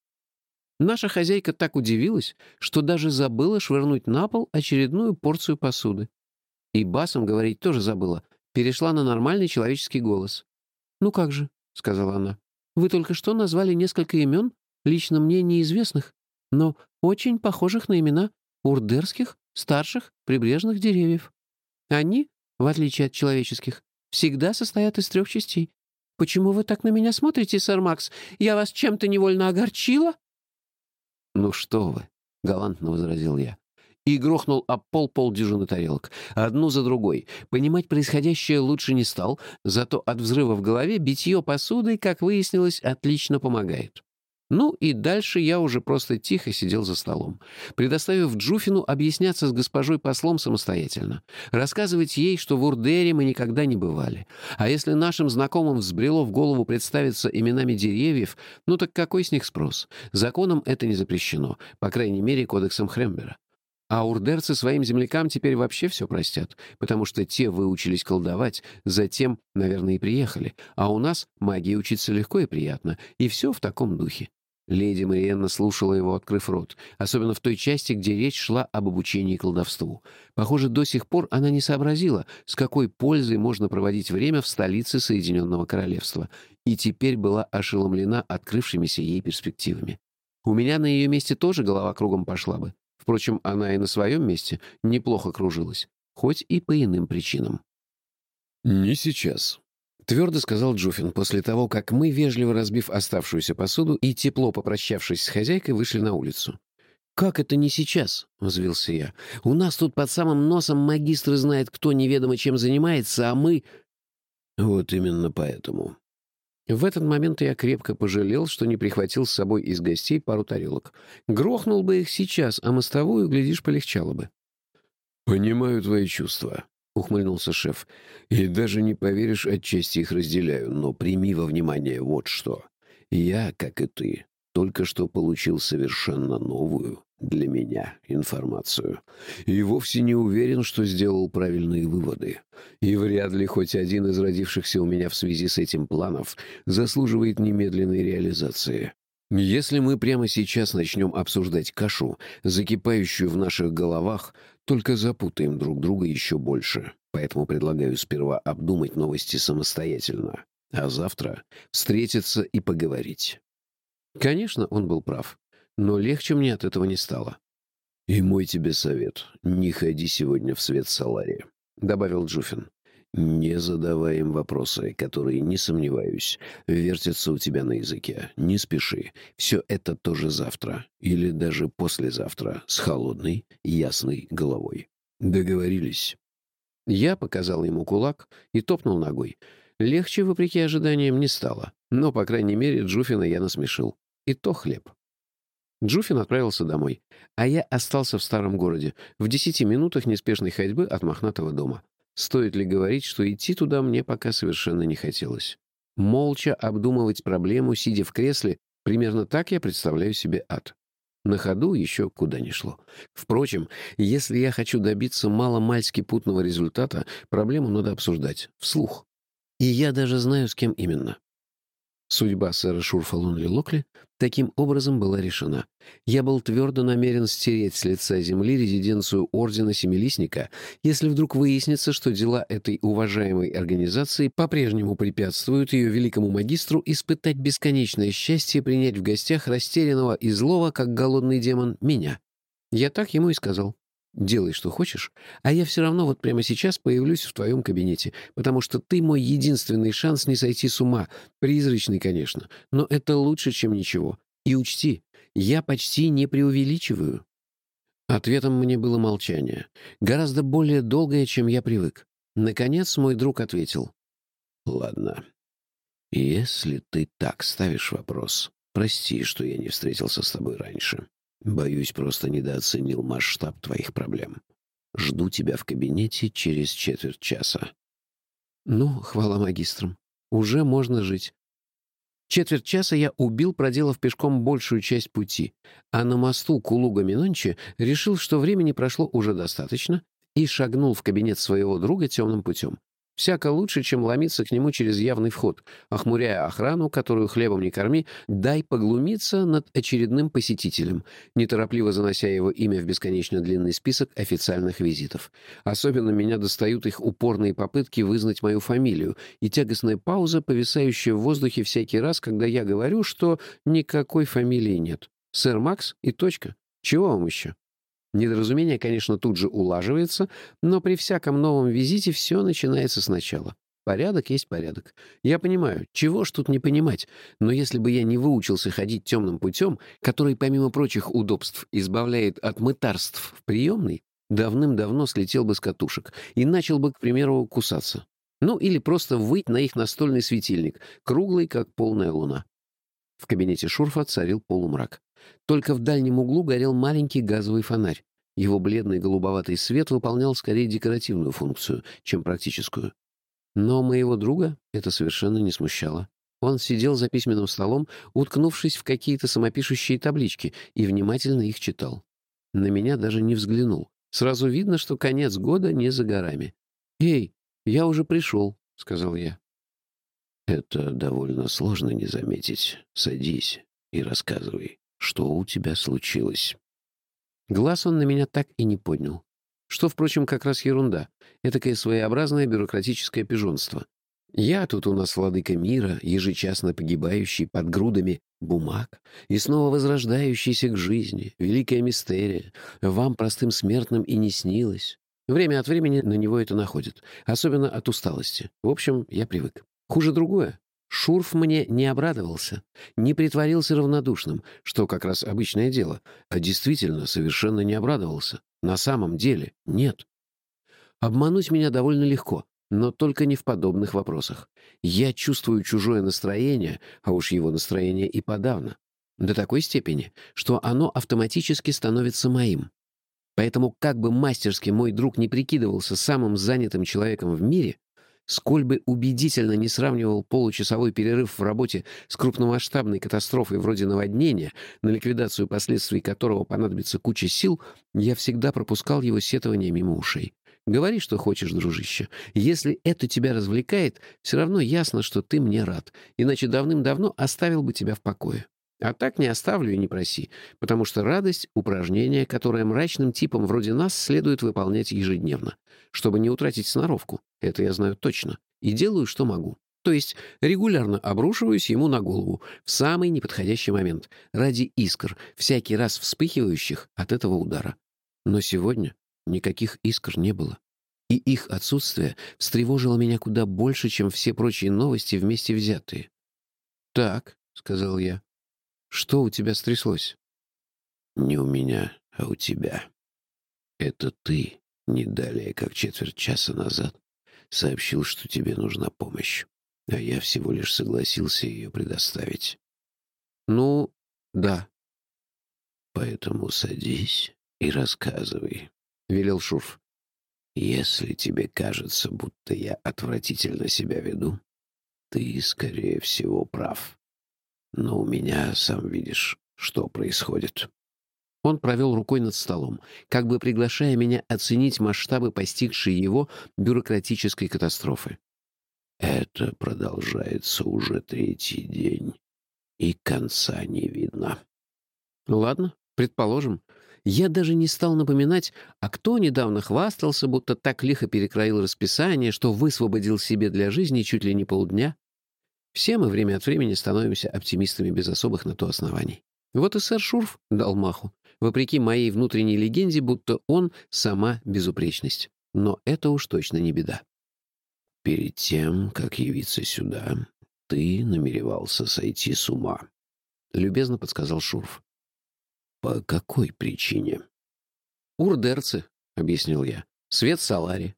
Наша хозяйка так удивилась, что даже забыла швырнуть на пол очередную порцию посуды. И басом говорить тоже забыла, перешла на нормальный человеческий голос. «Ну как же», — сказала она, — «вы только что назвали несколько имен, лично мне неизвестных, но очень похожих на имена урдерских, старших, прибрежных деревьев. Они, в отличие от человеческих, всегда состоят из трех частей. Почему вы так на меня смотрите, сэр Макс? Я вас чем-то невольно огорчила?» «Ну что вы», — галантно возразил я. И грохнул об пол полдюжины тарелок. Одну за другой. Понимать происходящее лучше не стал, зато от взрыва в голове битье посудой, как выяснилось, отлично помогает. Ну и дальше я уже просто тихо сидел за столом, предоставив Джуфину объясняться с госпожой послом самостоятельно, рассказывать ей, что в Урдере мы никогда не бывали. А если нашим знакомым взбрело в голову представиться именами деревьев, ну так какой с них спрос? Законом это не запрещено, по крайней мере, кодексом Хрембера. А урдерцы своим землякам теперь вообще все простят, потому что те выучились колдовать, затем, наверное, и приехали. А у нас магии учиться легко и приятно, и все в таком духе. Леди Мариенна слушала его, открыв рот, особенно в той части, где речь шла об обучении колдовству. Похоже, до сих пор она не сообразила, с какой пользой можно проводить время в столице Соединенного Королевства, и теперь была ошеломлена открывшимися ей перспективами. У меня на ее месте тоже голова кругом пошла бы. Впрочем, она и на своем месте неплохо кружилась, хоть и по иным причинам. «Не сейчас», Твердо сказал Джуфин после того, как мы, вежливо разбив оставшуюся посуду и тепло попрощавшись с хозяйкой, вышли на улицу. «Как это не сейчас?» — взвился я. «У нас тут под самым носом магистр знает, кто неведомо чем занимается, а мы...» «Вот именно поэтому». В этот момент я крепко пожалел, что не прихватил с собой из гостей пару тарелок. Грохнул бы их сейчас, а мостовую, глядишь, полегчало бы. «Понимаю твои чувства», ухмыльнулся шеф. «И даже не поверишь, отчасти их разделяю, но прими во внимание вот что. Я, как и ты, только что получил совершенно новую для меня информацию. И вовсе не уверен, что сделал правильные выводы. И вряд ли хоть один из родившихся у меня в связи с этим планов заслуживает немедленной реализации. Если мы прямо сейчас начнем обсуждать кашу, закипающую в наших головах, только запутаем друг друга еще больше. Поэтому предлагаю сперва обдумать новости самостоятельно, а завтра встретиться и поговорить. Конечно, он был прав, но легче мне от этого не стало. «И мой тебе совет — не ходи сегодня в свет Салари», — добавил Джуфин. Не задавай им вопросы, которые, не сомневаюсь, вертятся у тебя на языке. Не спеши. Все это тоже завтра. Или даже послезавтра. С холодной, ясной головой. Договорились?» Я показал ему кулак и топнул ногой. Легче, вопреки ожиданиям, не стало. Но, по крайней мере, Джуфина я насмешил. И то хлеб. Джуфин отправился домой, а я остался в старом городе, в десяти минутах неспешной ходьбы от мохнатого дома. Стоит ли говорить, что идти туда мне пока совершенно не хотелось. Молча обдумывать проблему, сидя в кресле, примерно так я представляю себе ад. На ходу еще куда ни шло. Впрочем, если я хочу добиться маломальски путного результата, проблему надо обсуждать, вслух. И я даже знаю, с кем именно. Судьба сэра Шурфа Лонли Локли таким образом была решена. Я был твердо намерен стереть с лица земли резиденцию Ордена Семилистника, если вдруг выяснится, что дела этой уважаемой организации по-прежнему препятствуют ее великому магистру испытать бесконечное счастье принять в гостях растерянного и злого, как голодный демон, меня. Я так ему и сказал. Делай, что хочешь, а я все равно вот прямо сейчас появлюсь в твоем кабинете, потому что ты мой единственный шанс не сойти с ума. Призрачный, конечно, но это лучше, чем ничего. И учти, я почти не преувеличиваю». Ответом мне было молчание, гораздо более долгое, чем я привык. Наконец мой друг ответил. «Ладно. Если ты так ставишь вопрос, прости, что я не встретился с тобой раньше. Боюсь, просто недооценил масштаб твоих проблем. Жду тебя в кабинете через четверть часа. Ну, хвала магистрам. Уже можно жить. Четверть часа я убил, проделав пешком большую часть пути, а на мосту Кулуга-Минончи решил, что времени прошло уже достаточно, и шагнул в кабинет своего друга темным путем. Всяко лучше, чем ломиться к нему через явный вход, охмуряя охрану, которую хлебом не корми, дай поглумиться над очередным посетителем, неторопливо занося его имя в бесконечно длинный список официальных визитов. Особенно меня достают их упорные попытки вызнать мою фамилию и тягостная пауза, повисающая в воздухе всякий раз, когда я говорю, что никакой фамилии нет. Сэр Макс и точка. Чего вам еще? Недоразумение, конечно, тут же улаживается, но при всяком новом визите все начинается сначала. Порядок есть порядок. Я понимаю, чего ж тут не понимать, но если бы я не выучился ходить темным путем, который, помимо прочих удобств, избавляет от мытарств в приемной, давным-давно слетел бы с катушек и начал бы, к примеру, кусаться. Ну, или просто выть на их настольный светильник, круглый, как полная луна. В кабинете Шурфа царил полумрак. Только в дальнем углу горел маленький газовый фонарь. Его бледный голубоватый свет выполнял скорее декоративную функцию, чем практическую. Но моего друга это совершенно не смущало. Он сидел за письменным столом, уткнувшись в какие-то самопишущие таблички, и внимательно их читал. На меня даже не взглянул. Сразу видно, что конец года не за горами. «Эй, я уже пришел», — сказал я. «Это довольно сложно не заметить. Садись и рассказывай, что у тебя случилось». Глаз он на меня так и не поднял. Что, впрочем, как раз ерунда. Этакое своеобразное бюрократическое пижонство. Я тут у нас владыка мира, ежечасно погибающий под грудами бумаг и снова возрождающийся к жизни. Великая мистерия. Вам, простым смертным, и не снилось. Время от времени на него это находит. Особенно от усталости. В общем, я привык. Хуже другое. Шурф мне не обрадовался, не притворился равнодушным, что как раз обычное дело, а действительно совершенно не обрадовался. На самом деле нет. Обмануть меня довольно легко, но только не в подобных вопросах. Я чувствую чужое настроение, а уж его настроение и подавно. До такой степени, что оно автоматически становится моим. Поэтому как бы мастерски мой друг не прикидывался самым занятым человеком в мире, Сколь бы убедительно не сравнивал получасовой перерыв в работе с крупномасштабной катастрофой вроде наводнения, на ликвидацию последствий которого понадобится куча сил, я всегда пропускал его сетование мимо ушей. Говори, что хочешь, дружище. Если это тебя развлекает, все равно ясно, что ты мне рад, иначе давным-давно оставил бы тебя в покое. А так не оставлю и не проси, потому что радость — упражнение, которое мрачным типам вроде нас следует выполнять ежедневно, чтобы не утратить сноровку. Это я знаю точно. И делаю, что могу. То есть регулярно обрушиваюсь ему на голову в самый неподходящий момент, ради искр, всякий раз вспыхивающих от этого удара. Но сегодня никаких искр не было. И их отсутствие встревожило меня куда больше, чем все прочие новости вместе взятые. «Так», — сказал я, что у тебя стряслось? Не у меня, а у тебя. Это ты, не далее, как четверть часа назад, сообщил, что тебе нужна помощь, а я всего лишь согласился ее предоставить. Ну, да. Поэтому садись и рассказывай, — велел Шурф. Если тебе кажется, будто я отвратительно себя веду, ты, скорее всего, прав. Но у меня, сам видишь, что происходит. Он провел рукой над столом, как бы приглашая меня оценить масштабы постигшей его бюрократической катастрофы. Это продолжается уже третий день, и конца не видно. Ладно, предположим. Я даже не стал напоминать, а кто недавно хвастался, будто так лихо перекроил расписание, что высвободил себе для жизни чуть ли не полдня. Все мы время от времени становимся оптимистами без особых на то оснований. Вот и сэр Шурф дал маху, вопреки моей внутренней легенде, будто он сама безупречность. Но это уж точно не беда. Перед тем, как явиться сюда, ты намеревался сойти с ума, — любезно подсказал Шурф. По какой причине? Урдерцы, — объяснил я. Свет Салари.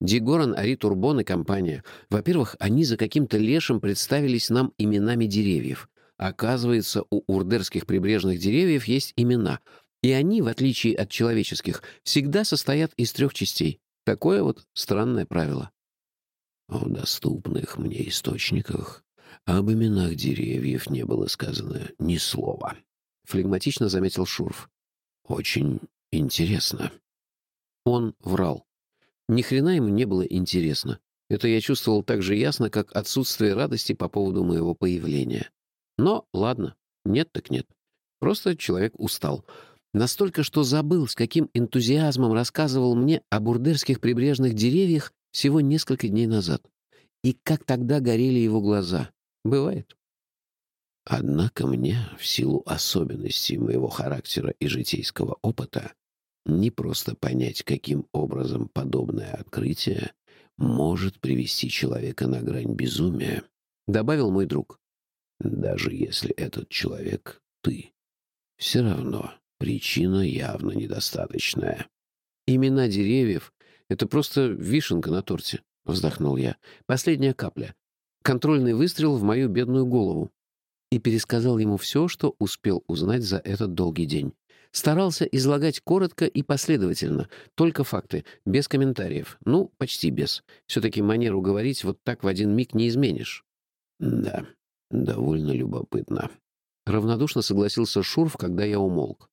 Дигоран, Ари Турбон и компания. Во-первых, они за каким-то лешим представились нам именами деревьев. Оказывается, у урдерских прибрежных деревьев есть имена. И они, в отличие от человеческих, всегда состоят из трех частей. Такое вот странное правило. В доступных мне источниках об именах деревьев не было сказано ни слова. Флегматично заметил Шурф. Очень интересно. Он врал. Ни хрена ему не было интересно. Это я чувствовал так же ясно, как отсутствие радости по поводу моего появления. Но ладно, нет так нет. Просто человек устал. Настолько, что забыл, с каким энтузиазмом рассказывал мне о бурдерских прибрежных деревьях всего несколько дней назад. И как тогда горели его глаза. Бывает. Однако мне, в силу особенностей моего характера и житейского опыта, не просто понять, каким образом подобное открытие может привести человека на грань безумия, добавил мой друг. Даже если этот человек — ты. Все равно причина явно недостаточная. Имена деревьев — это просто вишенка на торте, — вздохнул я. Последняя капля. Контрольный выстрел в мою бедную голову и пересказал ему все, что успел узнать за этот долгий день. Старался излагать коротко и последовательно, только факты, без комментариев. Ну, почти без. Все-таки манеру говорить вот так в один миг не изменишь. «Да, довольно любопытно», — равнодушно согласился Шурф, когда я умолк.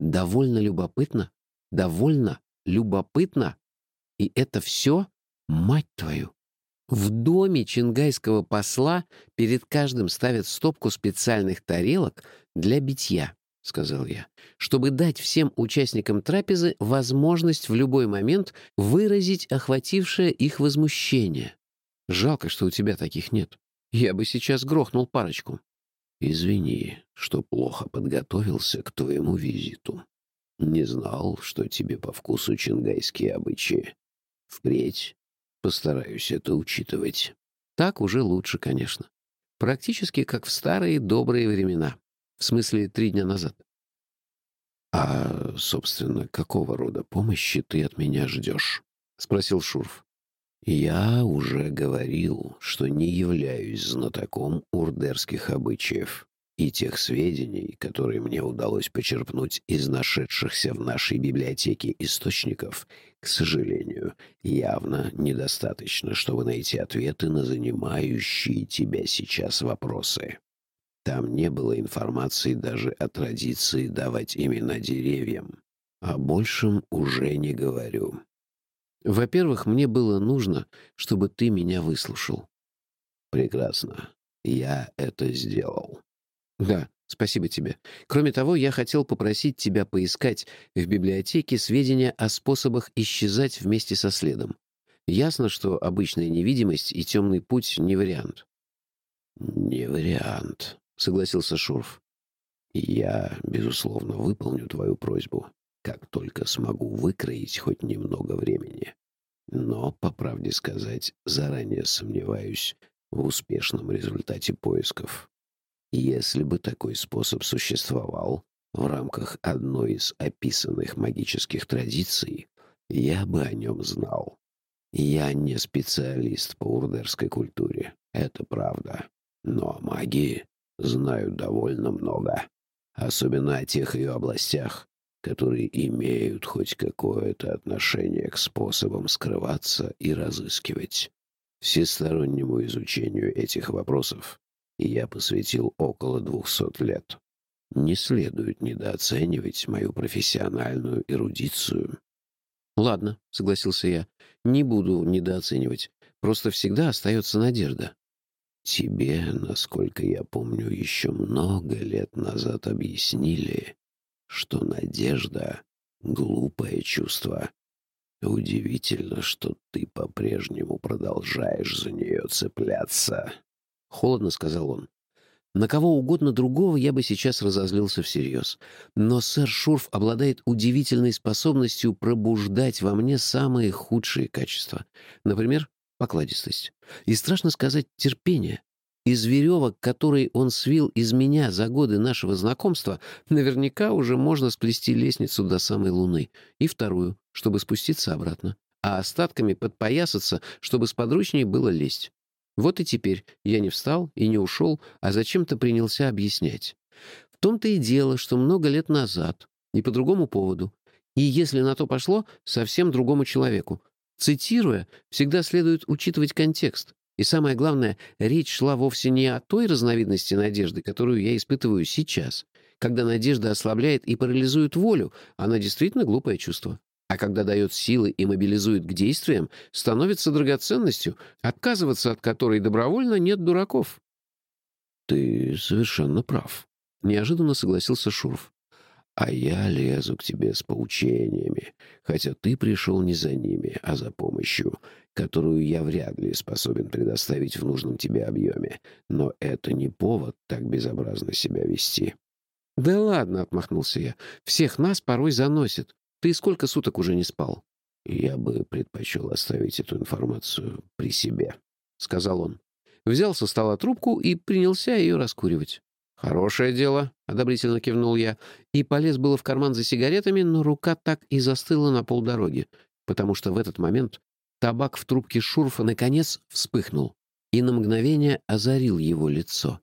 «Довольно любопытно? Довольно любопытно? И это все? Мать твою!» В доме чингайского посла перед каждым ставят стопку специальных тарелок для битья, — сказал я, — чтобы дать всем участникам трапезы возможность в любой момент выразить охватившее их возмущение. Жалко, что у тебя таких нет. Я бы сейчас грохнул парочку. Извини, что плохо подготовился к твоему визиту. Не знал, что тебе по вкусу чингайские обычаи. Впредь Постараюсь это учитывать. Так уже лучше, конечно. Практически как в старые добрые времена. В смысле, три дня назад. «А, собственно, какого рода помощи ты от меня ждешь?» — спросил Шурф. «Я уже говорил, что не являюсь знатоком урдерских обычаев и тех сведений, которые мне удалось почерпнуть из нашедшихся в нашей библиотеке источников, к сожалению, явно недостаточно, чтобы найти ответы на занимающие тебя сейчас вопросы. Там не было информации даже о традиции давать имена деревьям. О большем уже не говорю. Во-первых, мне было нужно, чтобы ты меня выслушал. Прекрасно. Я это сделал. Да, спасибо тебе. Кроме того, я хотел попросить тебя поискать в библиотеке сведения о способах исчезать вместе со следом. Ясно, что обычная невидимость и темный путь не вариант. Не вариант, согласился Шурф. Я, безусловно, выполню твою просьбу, как только смогу выкроить хоть немного времени. Но, по правде сказать, заранее сомневаюсь в успешном результате поисков. Если бы такой способ существовал в рамках одной из описанных магических традиций, я бы о нем знал. Я не специалист по урдерской культуре, это правда. Но о магии знаю довольно много. Особенно о тех ее областях, которые имеют хоть какое-то отношение к способам скрываться и разыскивать. Всестороннему изучению этих вопросов я посвятил около двухсот лет. Не следует недооценивать мою профессиональную эрудицию. «Ладно», — согласился я, — «не буду недооценивать. Просто всегда остается надежда». «Тебе, насколько я помню, еще много лет назад объяснили, что надежда — глупое чувство. Удивительно, что ты по-прежнему продолжаешь за нее цепляться». — холодно сказал он. На кого угодно другого я бы сейчас разозлился всерьез. Но сэр Шурф обладает удивительной способностью пробуждать во мне самые худшие качества. Например, покладистость. И, страшно сказать, терпение. Из веревок, которые он свил из меня за годы нашего знакомства, наверняка уже можно сплести лестницу до самой луны. И вторую, чтобы спуститься обратно. А остатками подпоясаться, чтобы сподручнее было лезть. Вот и теперь я не встал и не ушел, а зачем-то принялся объяснять. В том-то и дело, что много лет назад, и по другому поводу, и, если на то пошло, совсем другому человеку. Цитируя, всегда следует учитывать контекст. И самое главное, речь шла вовсе не о той разновидности надежды, которую я испытываю сейчас, когда надежда ослабляет и парализует волю, она действительно глупое чувство. А когда дает силы и мобилизует к действиям, становится драгоценностью, отказываться от которой добровольно нет дураков. «Ты совершенно прав», — неожиданно согласился Шурф. «А я лезу к тебе с поучениями, хотя ты пришел не за ними, а за помощью, которую я вряд ли способен предоставить в нужном тебе объеме. Но это не повод так безобразно себя вести». «Да ладно», — отмахнулся я, — «всех нас порой заносит. Ты сколько суток уже не спал?» «Я бы предпочел оставить эту информацию при себе», — сказал он. Взял со стола трубку и принялся ее раскуривать. «Хорошее дело», — одобрительно кивнул я, и полез было в карман за сигаретами, но рука так и застыла на полдороги, потому что в этот момент табак в трубке шурфа наконец вспыхнул и на мгновение озарил его лицо.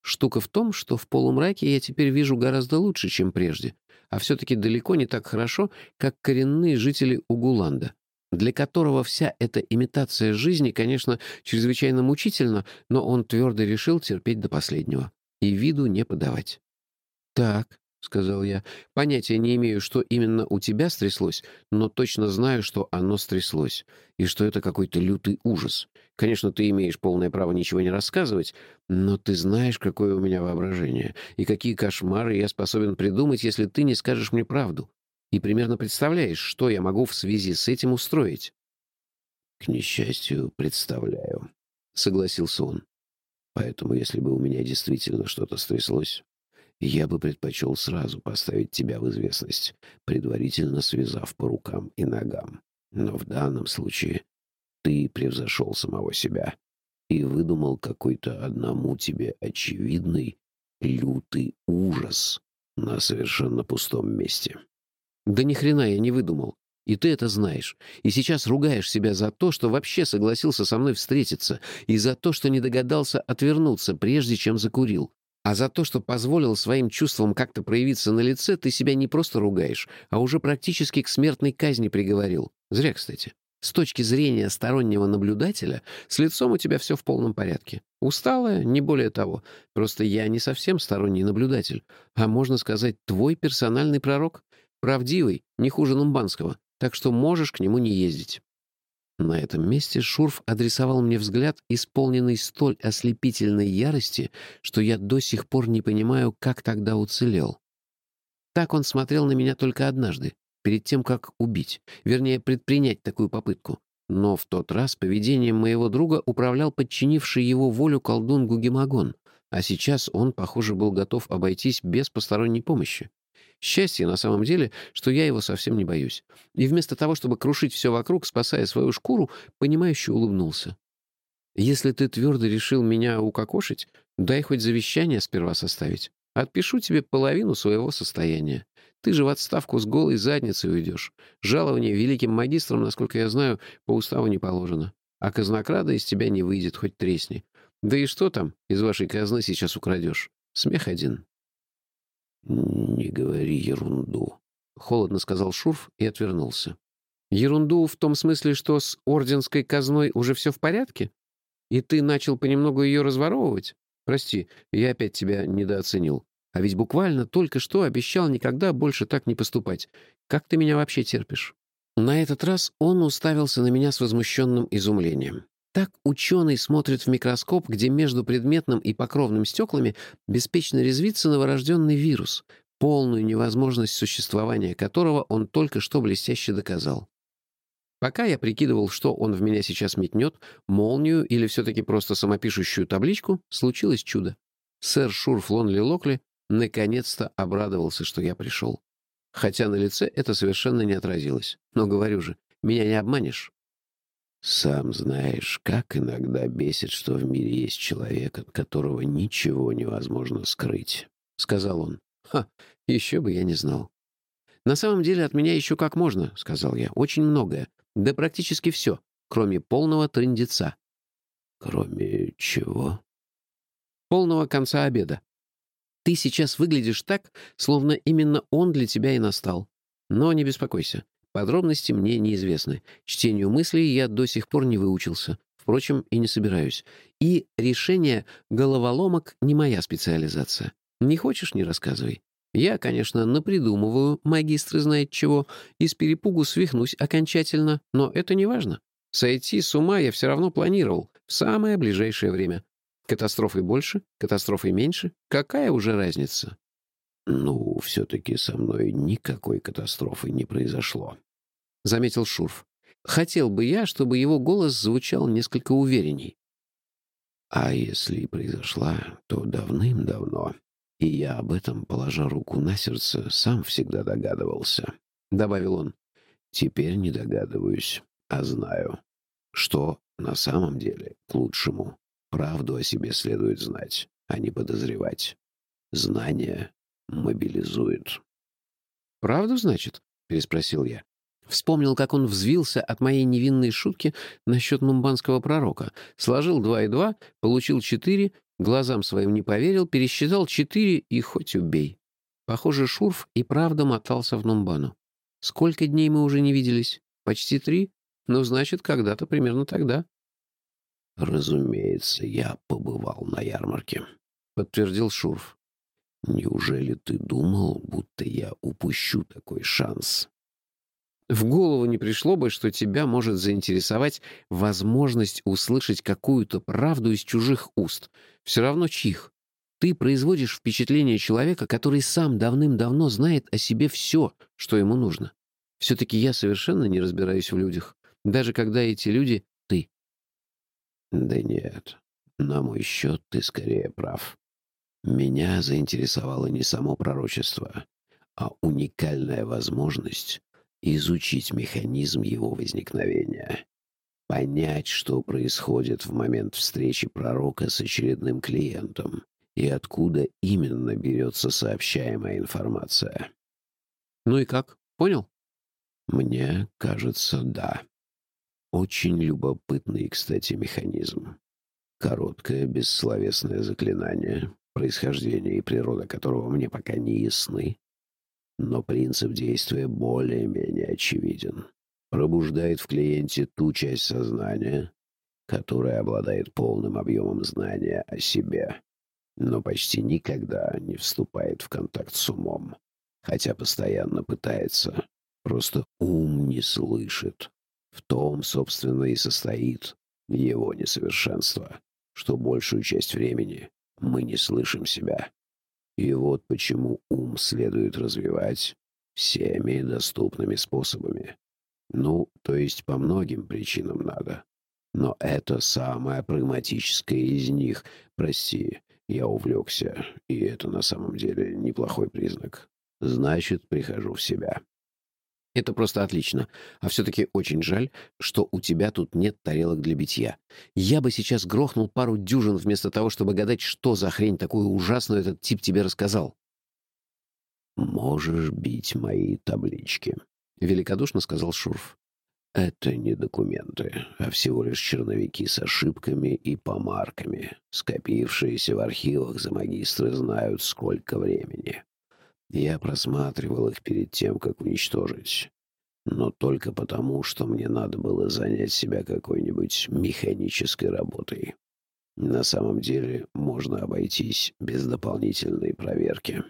Штука в том, что в полумраке я теперь вижу гораздо лучше, чем прежде, а все-таки далеко не так хорошо, как коренные жители Угуланда, для которого вся эта имитация жизни, конечно, чрезвычайно мучительна, но он твердо решил терпеть до последнего и виду не подавать. «Так», — сказал я, — «понятия не имею, что именно у тебя стряслось, но точно знаю, что оно стряслось, и что это какой-то лютый ужас. Конечно, ты имеешь полное право ничего не рассказывать, но ты знаешь, какое у меня воображение, и какие кошмары я способен придумать, если ты не скажешь мне правду, и примерно представляешь, что я могу в связи с этим устроить». «К несчастью, представляю», — согласился он. «Поэтому, если бы у меня действительно что-то стряслось, я бы предпочел сразу поставить тебя в известность, предварительно связав по рукам и ногам. Но в данном случае ты превзошел самого себя и выдумал какой-то одному тебе очевидный, лютый ужас на совершенно пустом месте. Да ни хрена я не выдумал. И ты это знаешь. И сейчас ругаешь себя за то, что вообще согласился со мной встретиться, и за то, что не догадался отвернуться, прежде чем закурил. А за то, что позволил своим чувствам как-то проявиться на лице, ты себя не просто ругаешь, а уже практически к смертной казни приговорил. Зря, кстати. С точки зрения стороннего наблюдателя, с лицом у тебя все в полном порядке. Усталая, не более того. Просто я не совсем сторонний наблюдатель, а, можно сказать, твой персональный пророк. Правдивый, не хуже Нумбанского, так что можешь к нему не ездить». На этом месте Шурф адресовал мне взгляд, исполненный столь ослепительной ярости, что я до сих пор не понимаю, как тогда уцелел. Так он смотрел на меня только однажды, перед тем, как убить, вернее, предпринять такую попытку. Но в тот раз поведением моего друга управлял подчинивший его волю колдун Гугемагон, а сейчас он, похоже, был готов обойтись без посторонней помощи. Счастье на самом деле, что я его совсем не боюсь. И вместо того, чтобы крушить все вокруг, спасая свою шкуру, понимающе улыбнулся. Если ты твердо решил меня укокошить, дай хоть завещание сперва составить. Отпишу тебе половину своего состояния. Ты же в отставку с голой задницей уйдешь. Жалование великим магистрам, насколько я знаю, по уставу не положено. А казнокрада из тебя не выйдет, хоть тресни. Да и что там из вашей казны сейчас украдешь? Смех один. «Не говори ерунду», — холодно сказал Шурф и отвернулся. «Ерунду в том смысле, что с орденской казной уже все в порядке? И ты начал понемногу ее разворовывать? Прости, я опять тебя недооценил. А ведь буквально только что обещал никогда больше так не поступать. Как ты меня вообще терпишь?» На этот раз он уставился на меня с возмущенным изумлением. Так ученый смотрит в микроскоп, где между предметным и покровным стеклами беспечно резвится новорожденный вирус, полную невозможность существования которого он только что блестяще доказал. Пока я прикидывал, что он в меня сейчас метнет, молнию или все-таки просто самопишущую табличку, случилось чудо. Сэр Шурф Лонли Локли наконец-то обрадовался, что я пришел. Хотя на лице это совершенно не отразилось. Но говорю же, меня не обманешь. Сам знаешь, как иногда бесит, что в мире есть человек, от которого ничего невозможно скрыть, — сказал он. Ха, еще бы я не знал. На самом деле от меня еще как можно, — сказал я, — очень многое. Да практически все, кроме полного трындеца. Кроме чего? Полного конца обеда. Ты сейчас выглядишь так, словно именно он для тебя и настал. Но не беспокойся. Подробности мне неизвестны. Чтению мыслей я до сих пор не выучился. Впрочем, и не собираюсь. И решение головоломок не моя специализация. Не хочешь — не рассказывай. Я, конечно, напридумываю, магистры знает чего, и с перепугу свихнусь окончательно, но это не важно. Сойти с ума я все равно планировал в самое ближайшее время. Катастрофой больше, катастрофой меньше. Какая уже разница? «Ну, все-таки со мной никакой катастрофы не произошло», — заметил Шурф. Хотел бы я, чтобы его голос звучал несколько уверенней. «А если и произошла, то давным-давно, и я об этом, положа руку на сердце, сам всегда догадывался», — добавил он. «Теперь не догадываюсь, а знаю, что на самом деле к лучшему. Правду о себе следует знать, а не подозревать. Знание мобилизует. «Правду, значит?» — переспросил я. Вспомнил, как он взвился от моей невинной шутки насчет мумбанского пророка. Сложил два и два, получил четыре, глазам своим не поверил, пересчитал четыре и хоть убей. Похоже, Шурф и правда мотался в Нумбану. Сколько дней мы уже не виделись? Почти три? Ну, значит, когда-то примерно тогда. «Разумеется, я побывал на ярмарке», — подтвердил Шурф. Неужели ты думал, будто я упущу такой шанс? В голову не пришло бы, что тебя может заинтересовать возможность услышать какую-то правду из чужих уст. Все равно чьих. Ты производишь впечатление человека, который сам давным-давно знает о себе все, что ему нужно. Все-таки я совершенно не разбираюсь в людях, даже когда эти люди — ты. Да нет, на мой счет ты скорее прав. Меня заинтересовало не само пророчество, а уникальная возможность изучить механизм его возникновения, понять, что происходит в момент встречи пророка с очередным клиентом и откуда именно берется сообщаемая информация. Ну и как? Понял? Мне кажется, да. Очень любопытный, кстати, механизм. Короткое бессловесное заклинание, происхождение и природа которого мне пока не ясны, но принцип действия более-менее очевиден. Пробуждает в клиенте ту часть сознания, которая обладает полным объемом знания о себе, но почти никогда не вступает в контакт с умом, хотя постоянно пытается. Просто ум не слышит. В том, собственно, и состоит его несовершенство, что большую часть времени мы не слышим себя. И вот почему ум следует развивать всеми доступными способами. Ну, то есть по многим причинам надо. Но это самое прагматическое из них. Прости, я увлекся, и это на самом деле неплохой признак. Значит, прихожу в себя. Это просто отлично. А все-таки очень жаль, что у тебя тут нет тарелок для битья. Я бы сейчас грохнул пару дюжин вместо того, чтобы гадать, что за хрень такую ужасную этот тип тебе рассказал. «Можешь бить мои таблички», — великодушно сказал Шурф. «Это не документы, а всего лишь черновики с ошибками и помарками, скопившиеся в архивах за магистры знают сколько времени. Я просматривал их перед тем, как уничтожить. Но только потому, что мне надо было занять себя какой-нибудь механической работой. На самом деле можно обойтись без дополнительной проверки.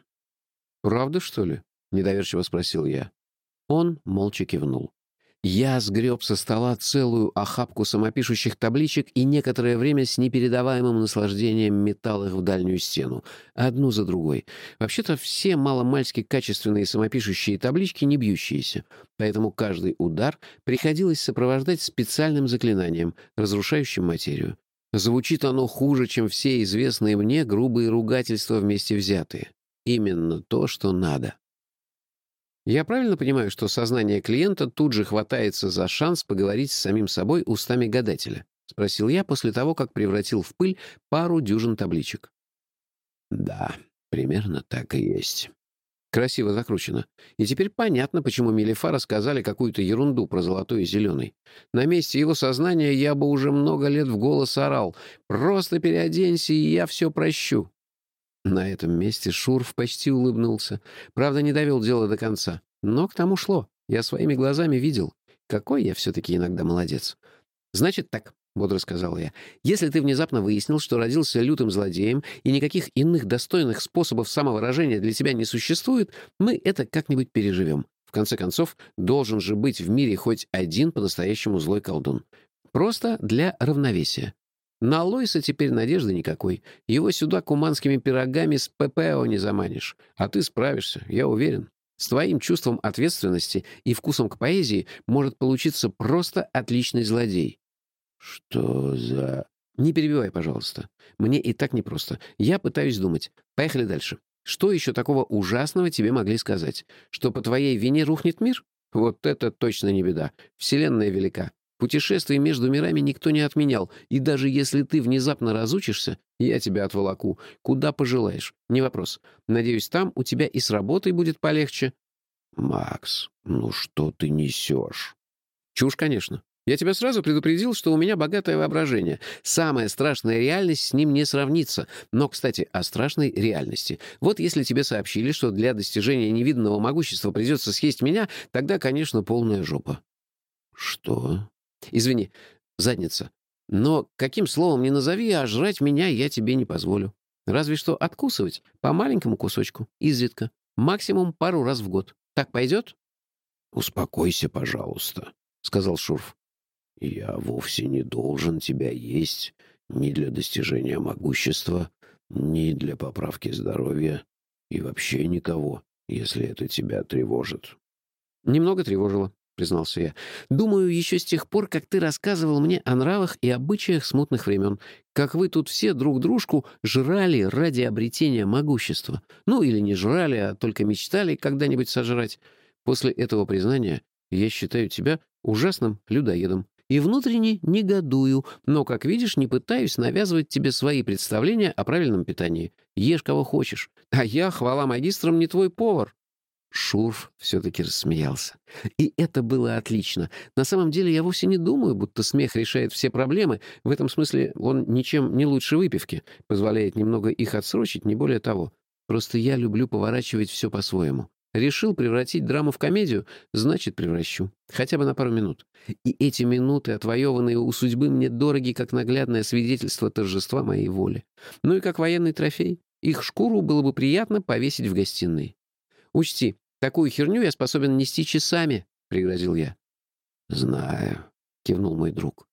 «Правда, что ли?» — недоверчиво спросил я. Он молча кивнул. Я сгреб со стола целую охапку самопишущих табличек и некоторое время с непередаваемым наслаждением метал их в дальнюю стену, одну за другой. Вообще-то все маломальски качественные самопишущие таблички не бьющиеся, поэтому каждый удар приходилось сопровождать специальным заклинанием, разрушающим материю. Звучит оно хуже, чем все известные мне грубые ругательства вместе взятые. Именно то, что надо. Я правильно понимаю, что сознание клиента тут же хватается за шанс поговорить с самим собой устами гадателя? Спросил я после того, как превратил в пыль пару дюжин табличек. Да, примерно так и есть. Красиво закручено. И теперь понятно, почему Мелифа рассказали какую-то ерунду про золотой и зеленый. На месте его сознания я бы уже много лет в голос орал. «Просто переоденься, и я все прощу». На этом месте Шурф почти улыбнулся. Правда, не довел дело до конца. Но к тому шло. Я своими глазами видел. Какой я все-таки иногда молодец. Значит так, бодро сказал я. «Если ты внезапно выяснил, что родился лютым злодеем, и никаких иных достойных способов самовыражения для тебя не существует, мы это как-нибудь переживем. В конце концов, должен же быть в мире хоть один по-настоящему злой колдун. Просто для равновесия. На Лойса теперь надежды никакой. Его сюда куманскими пирогами с ППО не заманишь. А ты справишься, я уверен. С твоим чувством ответственности и вкусом к поэзии может получиться просто отличный злодей. Что за... Не перебивай, пожалуйста. Мне и так непросто. Я пытаюсь думать. Поехали дальше. Что еще такого ужасного тебе могли сказать? Что по твоей вине рухнет мир? Вот это точно не беда. Вселенная велика. Путешествий между мирами никто не отменял, и даже если ты внезапно разучишься, я тебя отволоку. Куда пожелаешь. Не вопрос. Надеюсь, там у тебя и с работой будет полегче. Макс, ну что ты несешь? Чушь, конечно. Я тебя сразу предупредил, что у меня богатое воображение. Самая страшная реальность с ним не сравнится. Но, кстати, о страшной реальности. Вот если тебе сообщили, что для достижения невиданного могущества придется съесть меня, тогда, конечно, полная жопа. Что? Извини, задница. Но каким словом не назови, а жрать меня я тебе не позволю. Разве что откусывать по маленькому кусочку, изредка. Максимум пару раз в год. Так пойдет? «Успокойся, пожалуйста», — сказал Шурф. «Я вовсе не должен тебя есть ни для достижения могущества, ни для поправки здоровья, и вообще никого, если это тебя тревожит». Немного тревожило признался я. «Думаю, еще с тех пор, как ты рассказывал мне о нравах и обычаях смутных времен, как вы тут все друг дружку жрали ради обретения могущества. Ну, или не жрали, а только мечтали когда-нибудь сожрать. После этого признания я считаю тебя ужасным людоедом. И внутренне негодую, но, как видишь, не пытаюсь навязывать тебе свои представления о правильном питании. Ешь кого хочешь. А я, хвала магистрам, не твой повар. Шурф все-таки рассмеялся. И это было отлично. На самом деле я вовсе не думаю, будто смех решает все проблемы. В этом смысле он ничем не лучше выпивки. Позволяет немного их отсрочить, не более того. Просто я люблю поворачивать все по-своему. Решил превратить драму в комедию, значит, превращу. Хотя бы на пару минут. И эти минуты, отвоеванные у судьбы, мне дороги, как наглядное свидетельство торжества моей воли. Ну и как военный трофей. Их шкуру было бы приятно повесить в гостиной. Учти, такую херню я способен нести часами, — пригрозил я. «Знаю», — кивнул мой друг.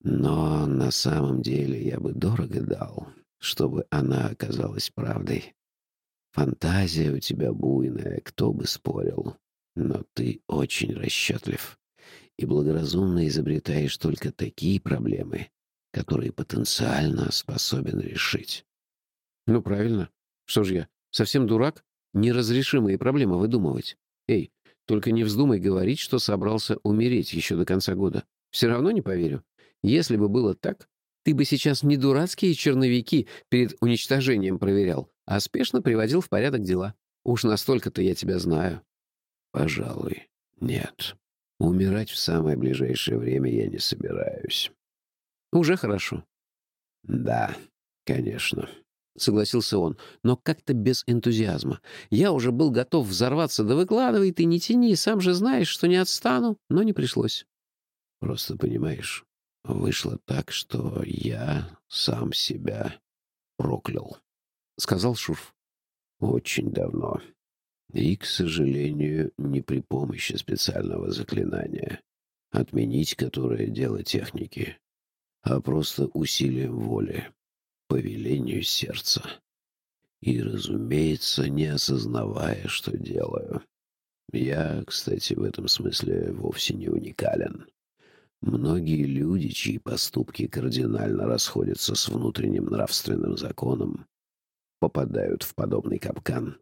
«Но на самом деле я бы дорого дал, чтобы она оказалась правдой. Фантазия у тебя буйная, кто бы спорил. Но ты очень расчетлив и благоразумно изобретаешь только такие проблемы, которые потенциально способен решить». «Ну, правильно. Что ж я, совсем дурак? Неразрешимые проблемы выдумывать. Эй, только не вздумай говорить, что собрался умереть еще до конца года. Все равно не поверю. Если бы было так, ты бы сейчас не дурацкие черновики перед уничтожением проверял, а спешно приводил в порядок дела. Уж настолько-то я тебя знаю. Пожалуй, нет. Умирать в самое ближайшее время я не собираюсь. Уже хорошо. Да, конечно. — согласился он, но как-то без энтузиазма. «Я уже был готов взорваться, да выкладывай ты, не тяни, сам же знаешь, что не отстану, но не пришлось». «Просто понимаешь, вышло так, что я сам себя проклял», — сказал Шурф. «Очень давно. И, к сожалению, не при помощи специального заклинания, отменить которое дело техники, а просто усилием воли» по велению сердца. И, разумеется, не осознавая, что делаю. Я, кстати, в этом смысле вовсе не уникален. Многие люди, чьи поступки кардинально расходятся с внутренним нравственным законом, попадают в подобный капкан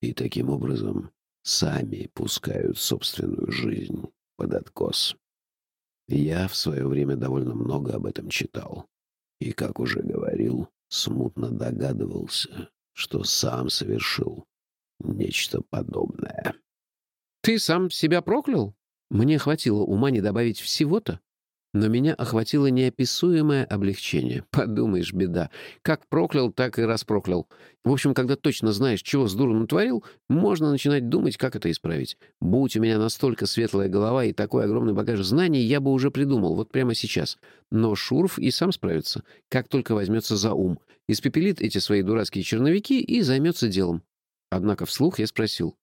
и таким образом сами пускают собственную жизнь под откос. Я в свое время довольно много об этом читал. И, как уже говорил, смутно догадывался, что сам совершил нечто подобное. «Ты сам себя проклял? Мне хватило ума не добавить всего-то?» Но меня охватило неописуемое облегчение. Подумаешь, беда. Как проклял, так и распроклял. В общем, когда точно знаешь, чего с дуру натворил, можно начинать думать, как это исправить. Будь у меня настолько светлая голова и такой огромный багаж знаний, я бы уже придумал, вот прямо сейчас. Но Шурф и сам справится, как только возьмется за ум. Испепелит эти свои дурацкие черновики и займется делом. Однако вслух я спросил.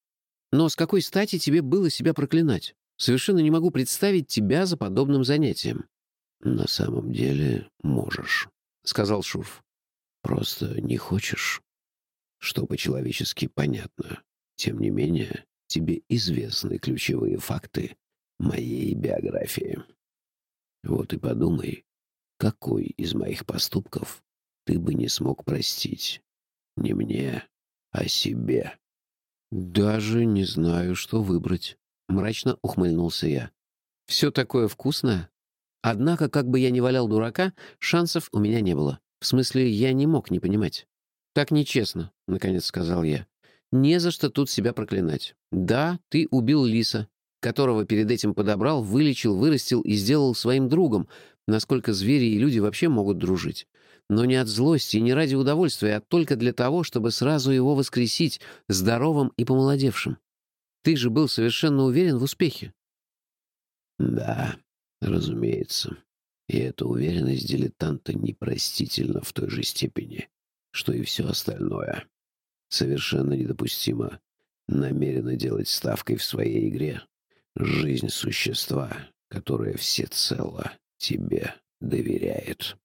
«Но с какой стати тебе было себя проклинать?» Совершенно не могу представить тебя за подобным занятием». «На самом деле можешь», — сказал Шурф. «Просто не хочешь, что по-человечески понятно. Тем не менее, тебе известны ключевые факты моей биографии. Вот и подумай, какой из моих поступков ты бы не смог простить? Не мне, а себе». «Даже не знаю, что выбрать», Мрачно ухмыльнулся я. «Все такое вкусное?» Однако, как бы я ни валял дурака, шансов у меня не было. В смысле, я не мог не понимать. «Так нечестно», — наконец сказал я. «Не за что тут себя проклинать. Да, ты убил лиса, которого перед этим подобрал, вылечил, вырастил и сделал своим другом, насколько звери и люди вообще могут дружить. Но не от злости и не ради удовольствия, а только для того, чтобы сразу его воскресить, здоровым и помолодевшим. Ты же был совершенно уверен в успехе. Да, разумеется. И эта уверенность дилетанта непростительна в той же степени, что и все остальное. Совершенно недопустимо намеренно делать ставкой в своей игре жизнь существа, которое всецело тебе доверяет.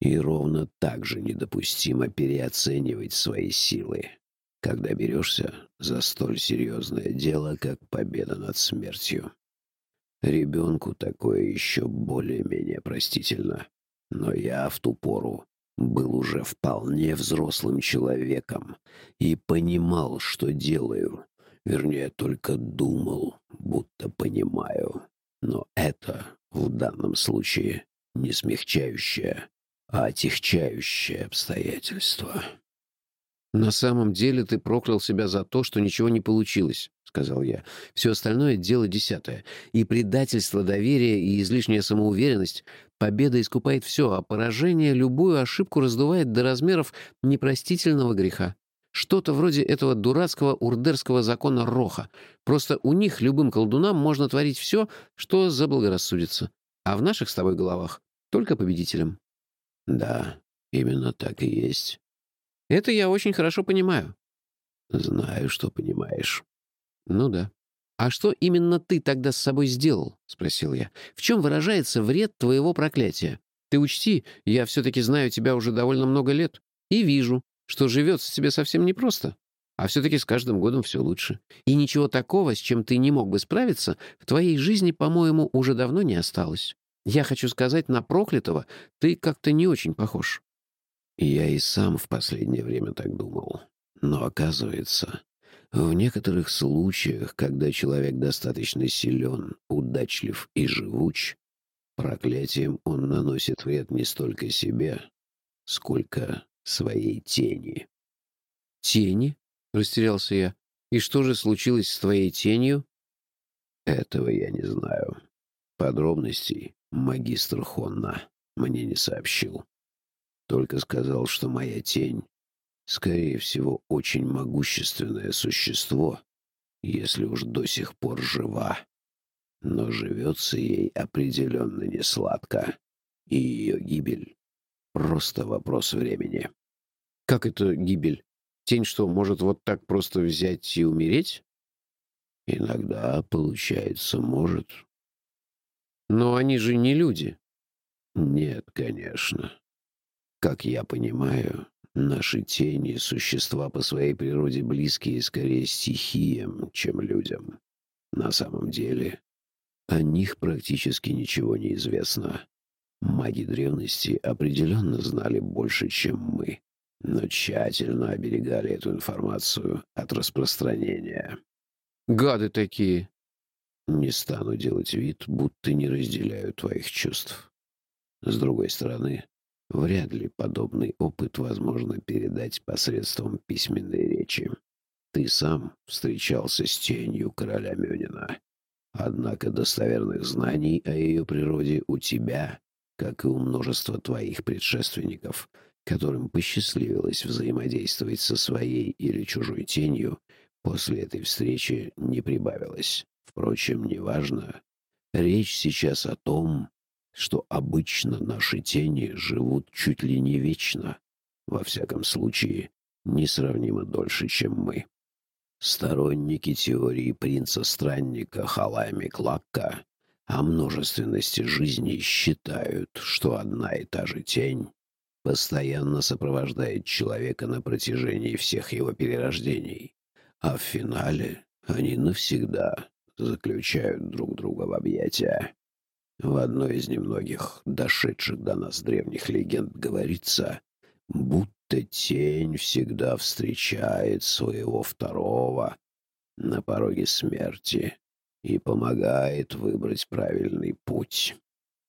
И ровно так же недопустимо переоценивать свои силы, когда берешься за столь серьезное дело, как победа над смертью. Ребенку такое еще более-менее простительно. Но я в ту пору был уже вполне взрослым человеком и понимал, что делаю. Вернее, только думал, будто понимаю. Но это в данном случае не смягчающее, а отягчающее обстоятельство. «На самом деле ты проклял себя за то, что ничего не получилось», — сказал я. «Все остальное — дело десятое. И предательство доверия, и излишняя самоуверенность. Победа искупает все, а поражение любую ошибку раздувает до размеров непростительного греха. Что-то вроде этого дурацкого урдерского закона Роха. Просто у них любым колдунам можно творить все, что заблагорассудится. А в наших с тобой головах только победителям». «Да, именно так и есть». Это я очень хорошо понимаю. Знаю, что понимаешь. Ну да. А что именно ты тогда с собой сделал? Спросил я. В чем выражается вред твоего проклятия? Ты учти, я все-таки знаю тебя уже довольно много лет и вижу, что живется тебе совсем непросто. А все-таки с каждым годом все лучше. И ничего такого, с чем ты не мог бы справиться, в твоей жизни, по-моему, уже давно не осталось. Я хочу сказать, на проклятого ты как-то не очень похож. Я и сам в последнее время так думал. Но оказывается, в некоторых случаях, когда человек достаточно силен, удачлив и живуч, проклятием он наносит вред не столько себе, сколько своей тени. «Тени?» — растерялся я. «И что же случилось с твоей тенью?» «Этого я не знаю. Подробностей магистр Хонна мне не сообщил. Только сказал, что моя тень, скорее всего, очень могущественное существо, если уж до сих пор жива. Но живется ей определенно не сладко, и ее гибель — просто вопрос времени. Как это гибель? Тень что, может вот так просто взять и умереть? Иногда, получается, может. Но они же не люди. Нет, конечно. Как я понимаю, наши тени — существа по своей природе близкие скорее стихиям, чем людям. На самом деле, о них практически ничего не известно. Маги древности определенно знали больше, чем мы, но тщательно оберегали эту информацию от распространения. «Гады такие!» Не стану делать вид, будто не разделяю твоих чувств. С другой стороны, Вряд ли подобный опыт возможно передать посредством письменной речи. Ты сам встречался с тенью короля Мёнина. Однако достоверных знаний о ее природе у тебя, как и у множества твоих предшественников, которым посчастливилось взаимодействовать со своей или чужой тенью, после этой встречи не прибавилось. Впрочем, неважно. Речь сейчас о том, что обычно наши тени живут чуть ли не вечно, во всяком случае, несравнимо дольше, чем мы. Сторонники теории принца-странника Халами Клакка о множественности жизни считают, что одна и та же тень постоянно сопровождает человека на протяжении всех его перерождений, а в финале они навсегда заключают друг друга в объятия. В одной из немногих дошедших до нас древних легенд говорится, будто тень всегда встречает своего второго на пороге смерти и помогает выбрать правильный путь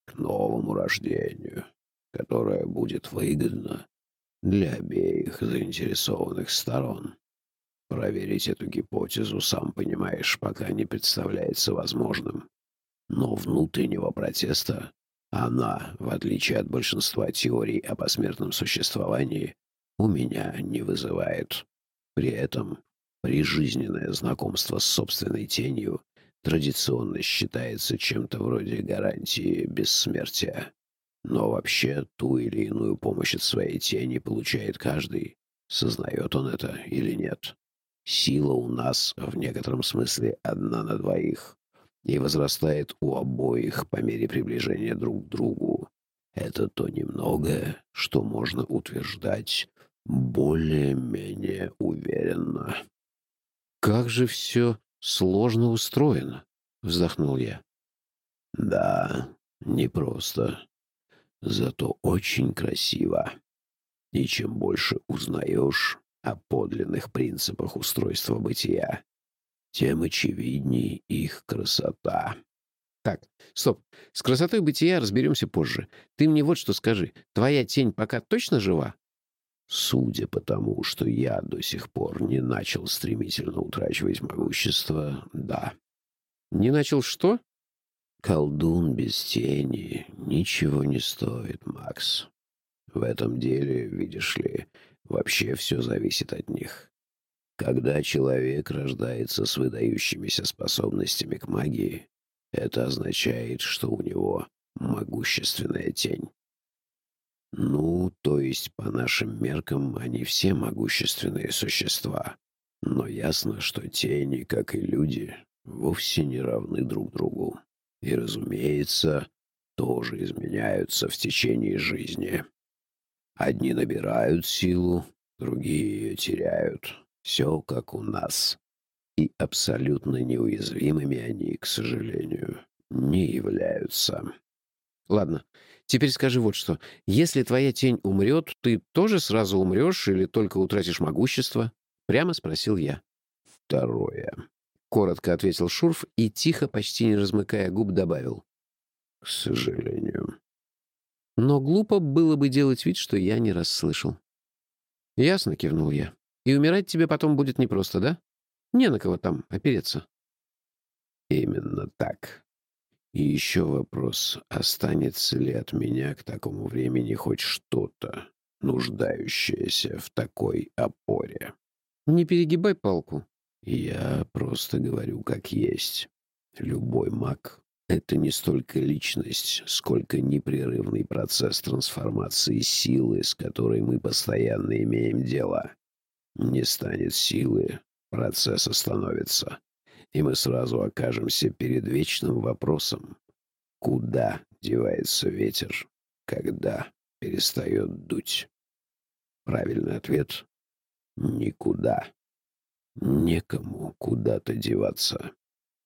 к новому рождению, которое будет выгодно для обеих заинтересованных сторон. Проверить эту гипотезу, сам понимаешь, пока не представляется возможным. Но внутреннего протеста она, в отличие от большинства теорий о посмертном существовании, у меня не вызывает. При этом прижизненное знакомство с собственной тенью традиционно считается чем-то вроде гарантии бессмертия. Но вообще ту или иную помощь от своей тени получает каждый, сознает он это или нет. Сила у нас в некотором смысле одна на двоих и возрастает у обоих по мере приближения друг к другу. Это то немногое, что можно утверждать более-менее уверенно. «Как же все сложно устроено», — вздохнул я. «Да, непросто, зато очень красиво. И чем больше узнаешь о подлинных принципах устройства бытия, тем очевидней их красота. Так, стоп. С красотой бытия разберемся позже. Ты мне вот что скажи. Твоя тень пока точно жива? Судя по тому, что я до сих пор не начал стремительно утрачивать могущество, да. Не начал что? Колдун без тени ничего не стоит, Макс. В этом деле, видишь ли, вообще все зависит от них. Когда человек рождается с выдающимися способностями к магии, это означает, что у него могущественная тень. Ну, то есть, по нашим меркам, они все могущественные существа. Но ясно, что тени, как и люди, вовсе не равны друг другу. И, разумеется, тоже изменяются в течение жизни. Одни набирают силу, другие ее теряют. Все как у нас. И абсолютно неуязвимыми они, к сожалению, не являются. Ладно, теперь скажи вот что. Если твоя тень умрет, ты тоже сразу умрешь или только утратишь могущество? Прямо спросил я. Второе. Коротко ответил Шурф и тихо, почти не размыкая губ, добавил. К сожалению. Но глупо было бы делать вид, что я не расслышал. «Ясно», — кивнул я. И умирать тебе потом будет непросто, да? Не на кого там опереться. Именно так. И еще вопрос, останется ли от меня к такому времени хоть что-то, нуждающееся в такой опоре. Не перегибай палку. Я просто говорю как есть. Любой маг — это не столько личность, сколько непрерывный процесс трансформации силы, с которой мы постоянно имеем дело. Не станет силы, процесс остановится, и мы сразу окажемся перед вечным вопросом, куда девается ветер, когда перестает дуть. Правильный ответ — никуда. Некому куда-то деваться.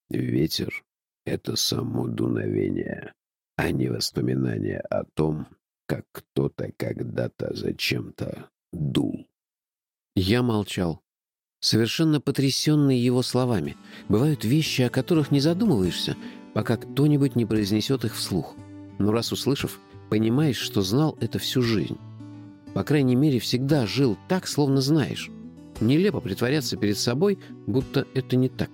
Ветер — это само дуновение, а не воспоминание о том, как кто-то когда-то зачем-то дул. Я молчал, совершенно потрясенный его словами. Бывают вещи, о которых не задумываешься, пока кто-нибудь не произнесет их вслух. Но раз услышав, понимаешь, что знал это всю жизнь. По крайней мере, всегда жил так, словно знаешь. Нелепо притворяться перед собой, будто это не так.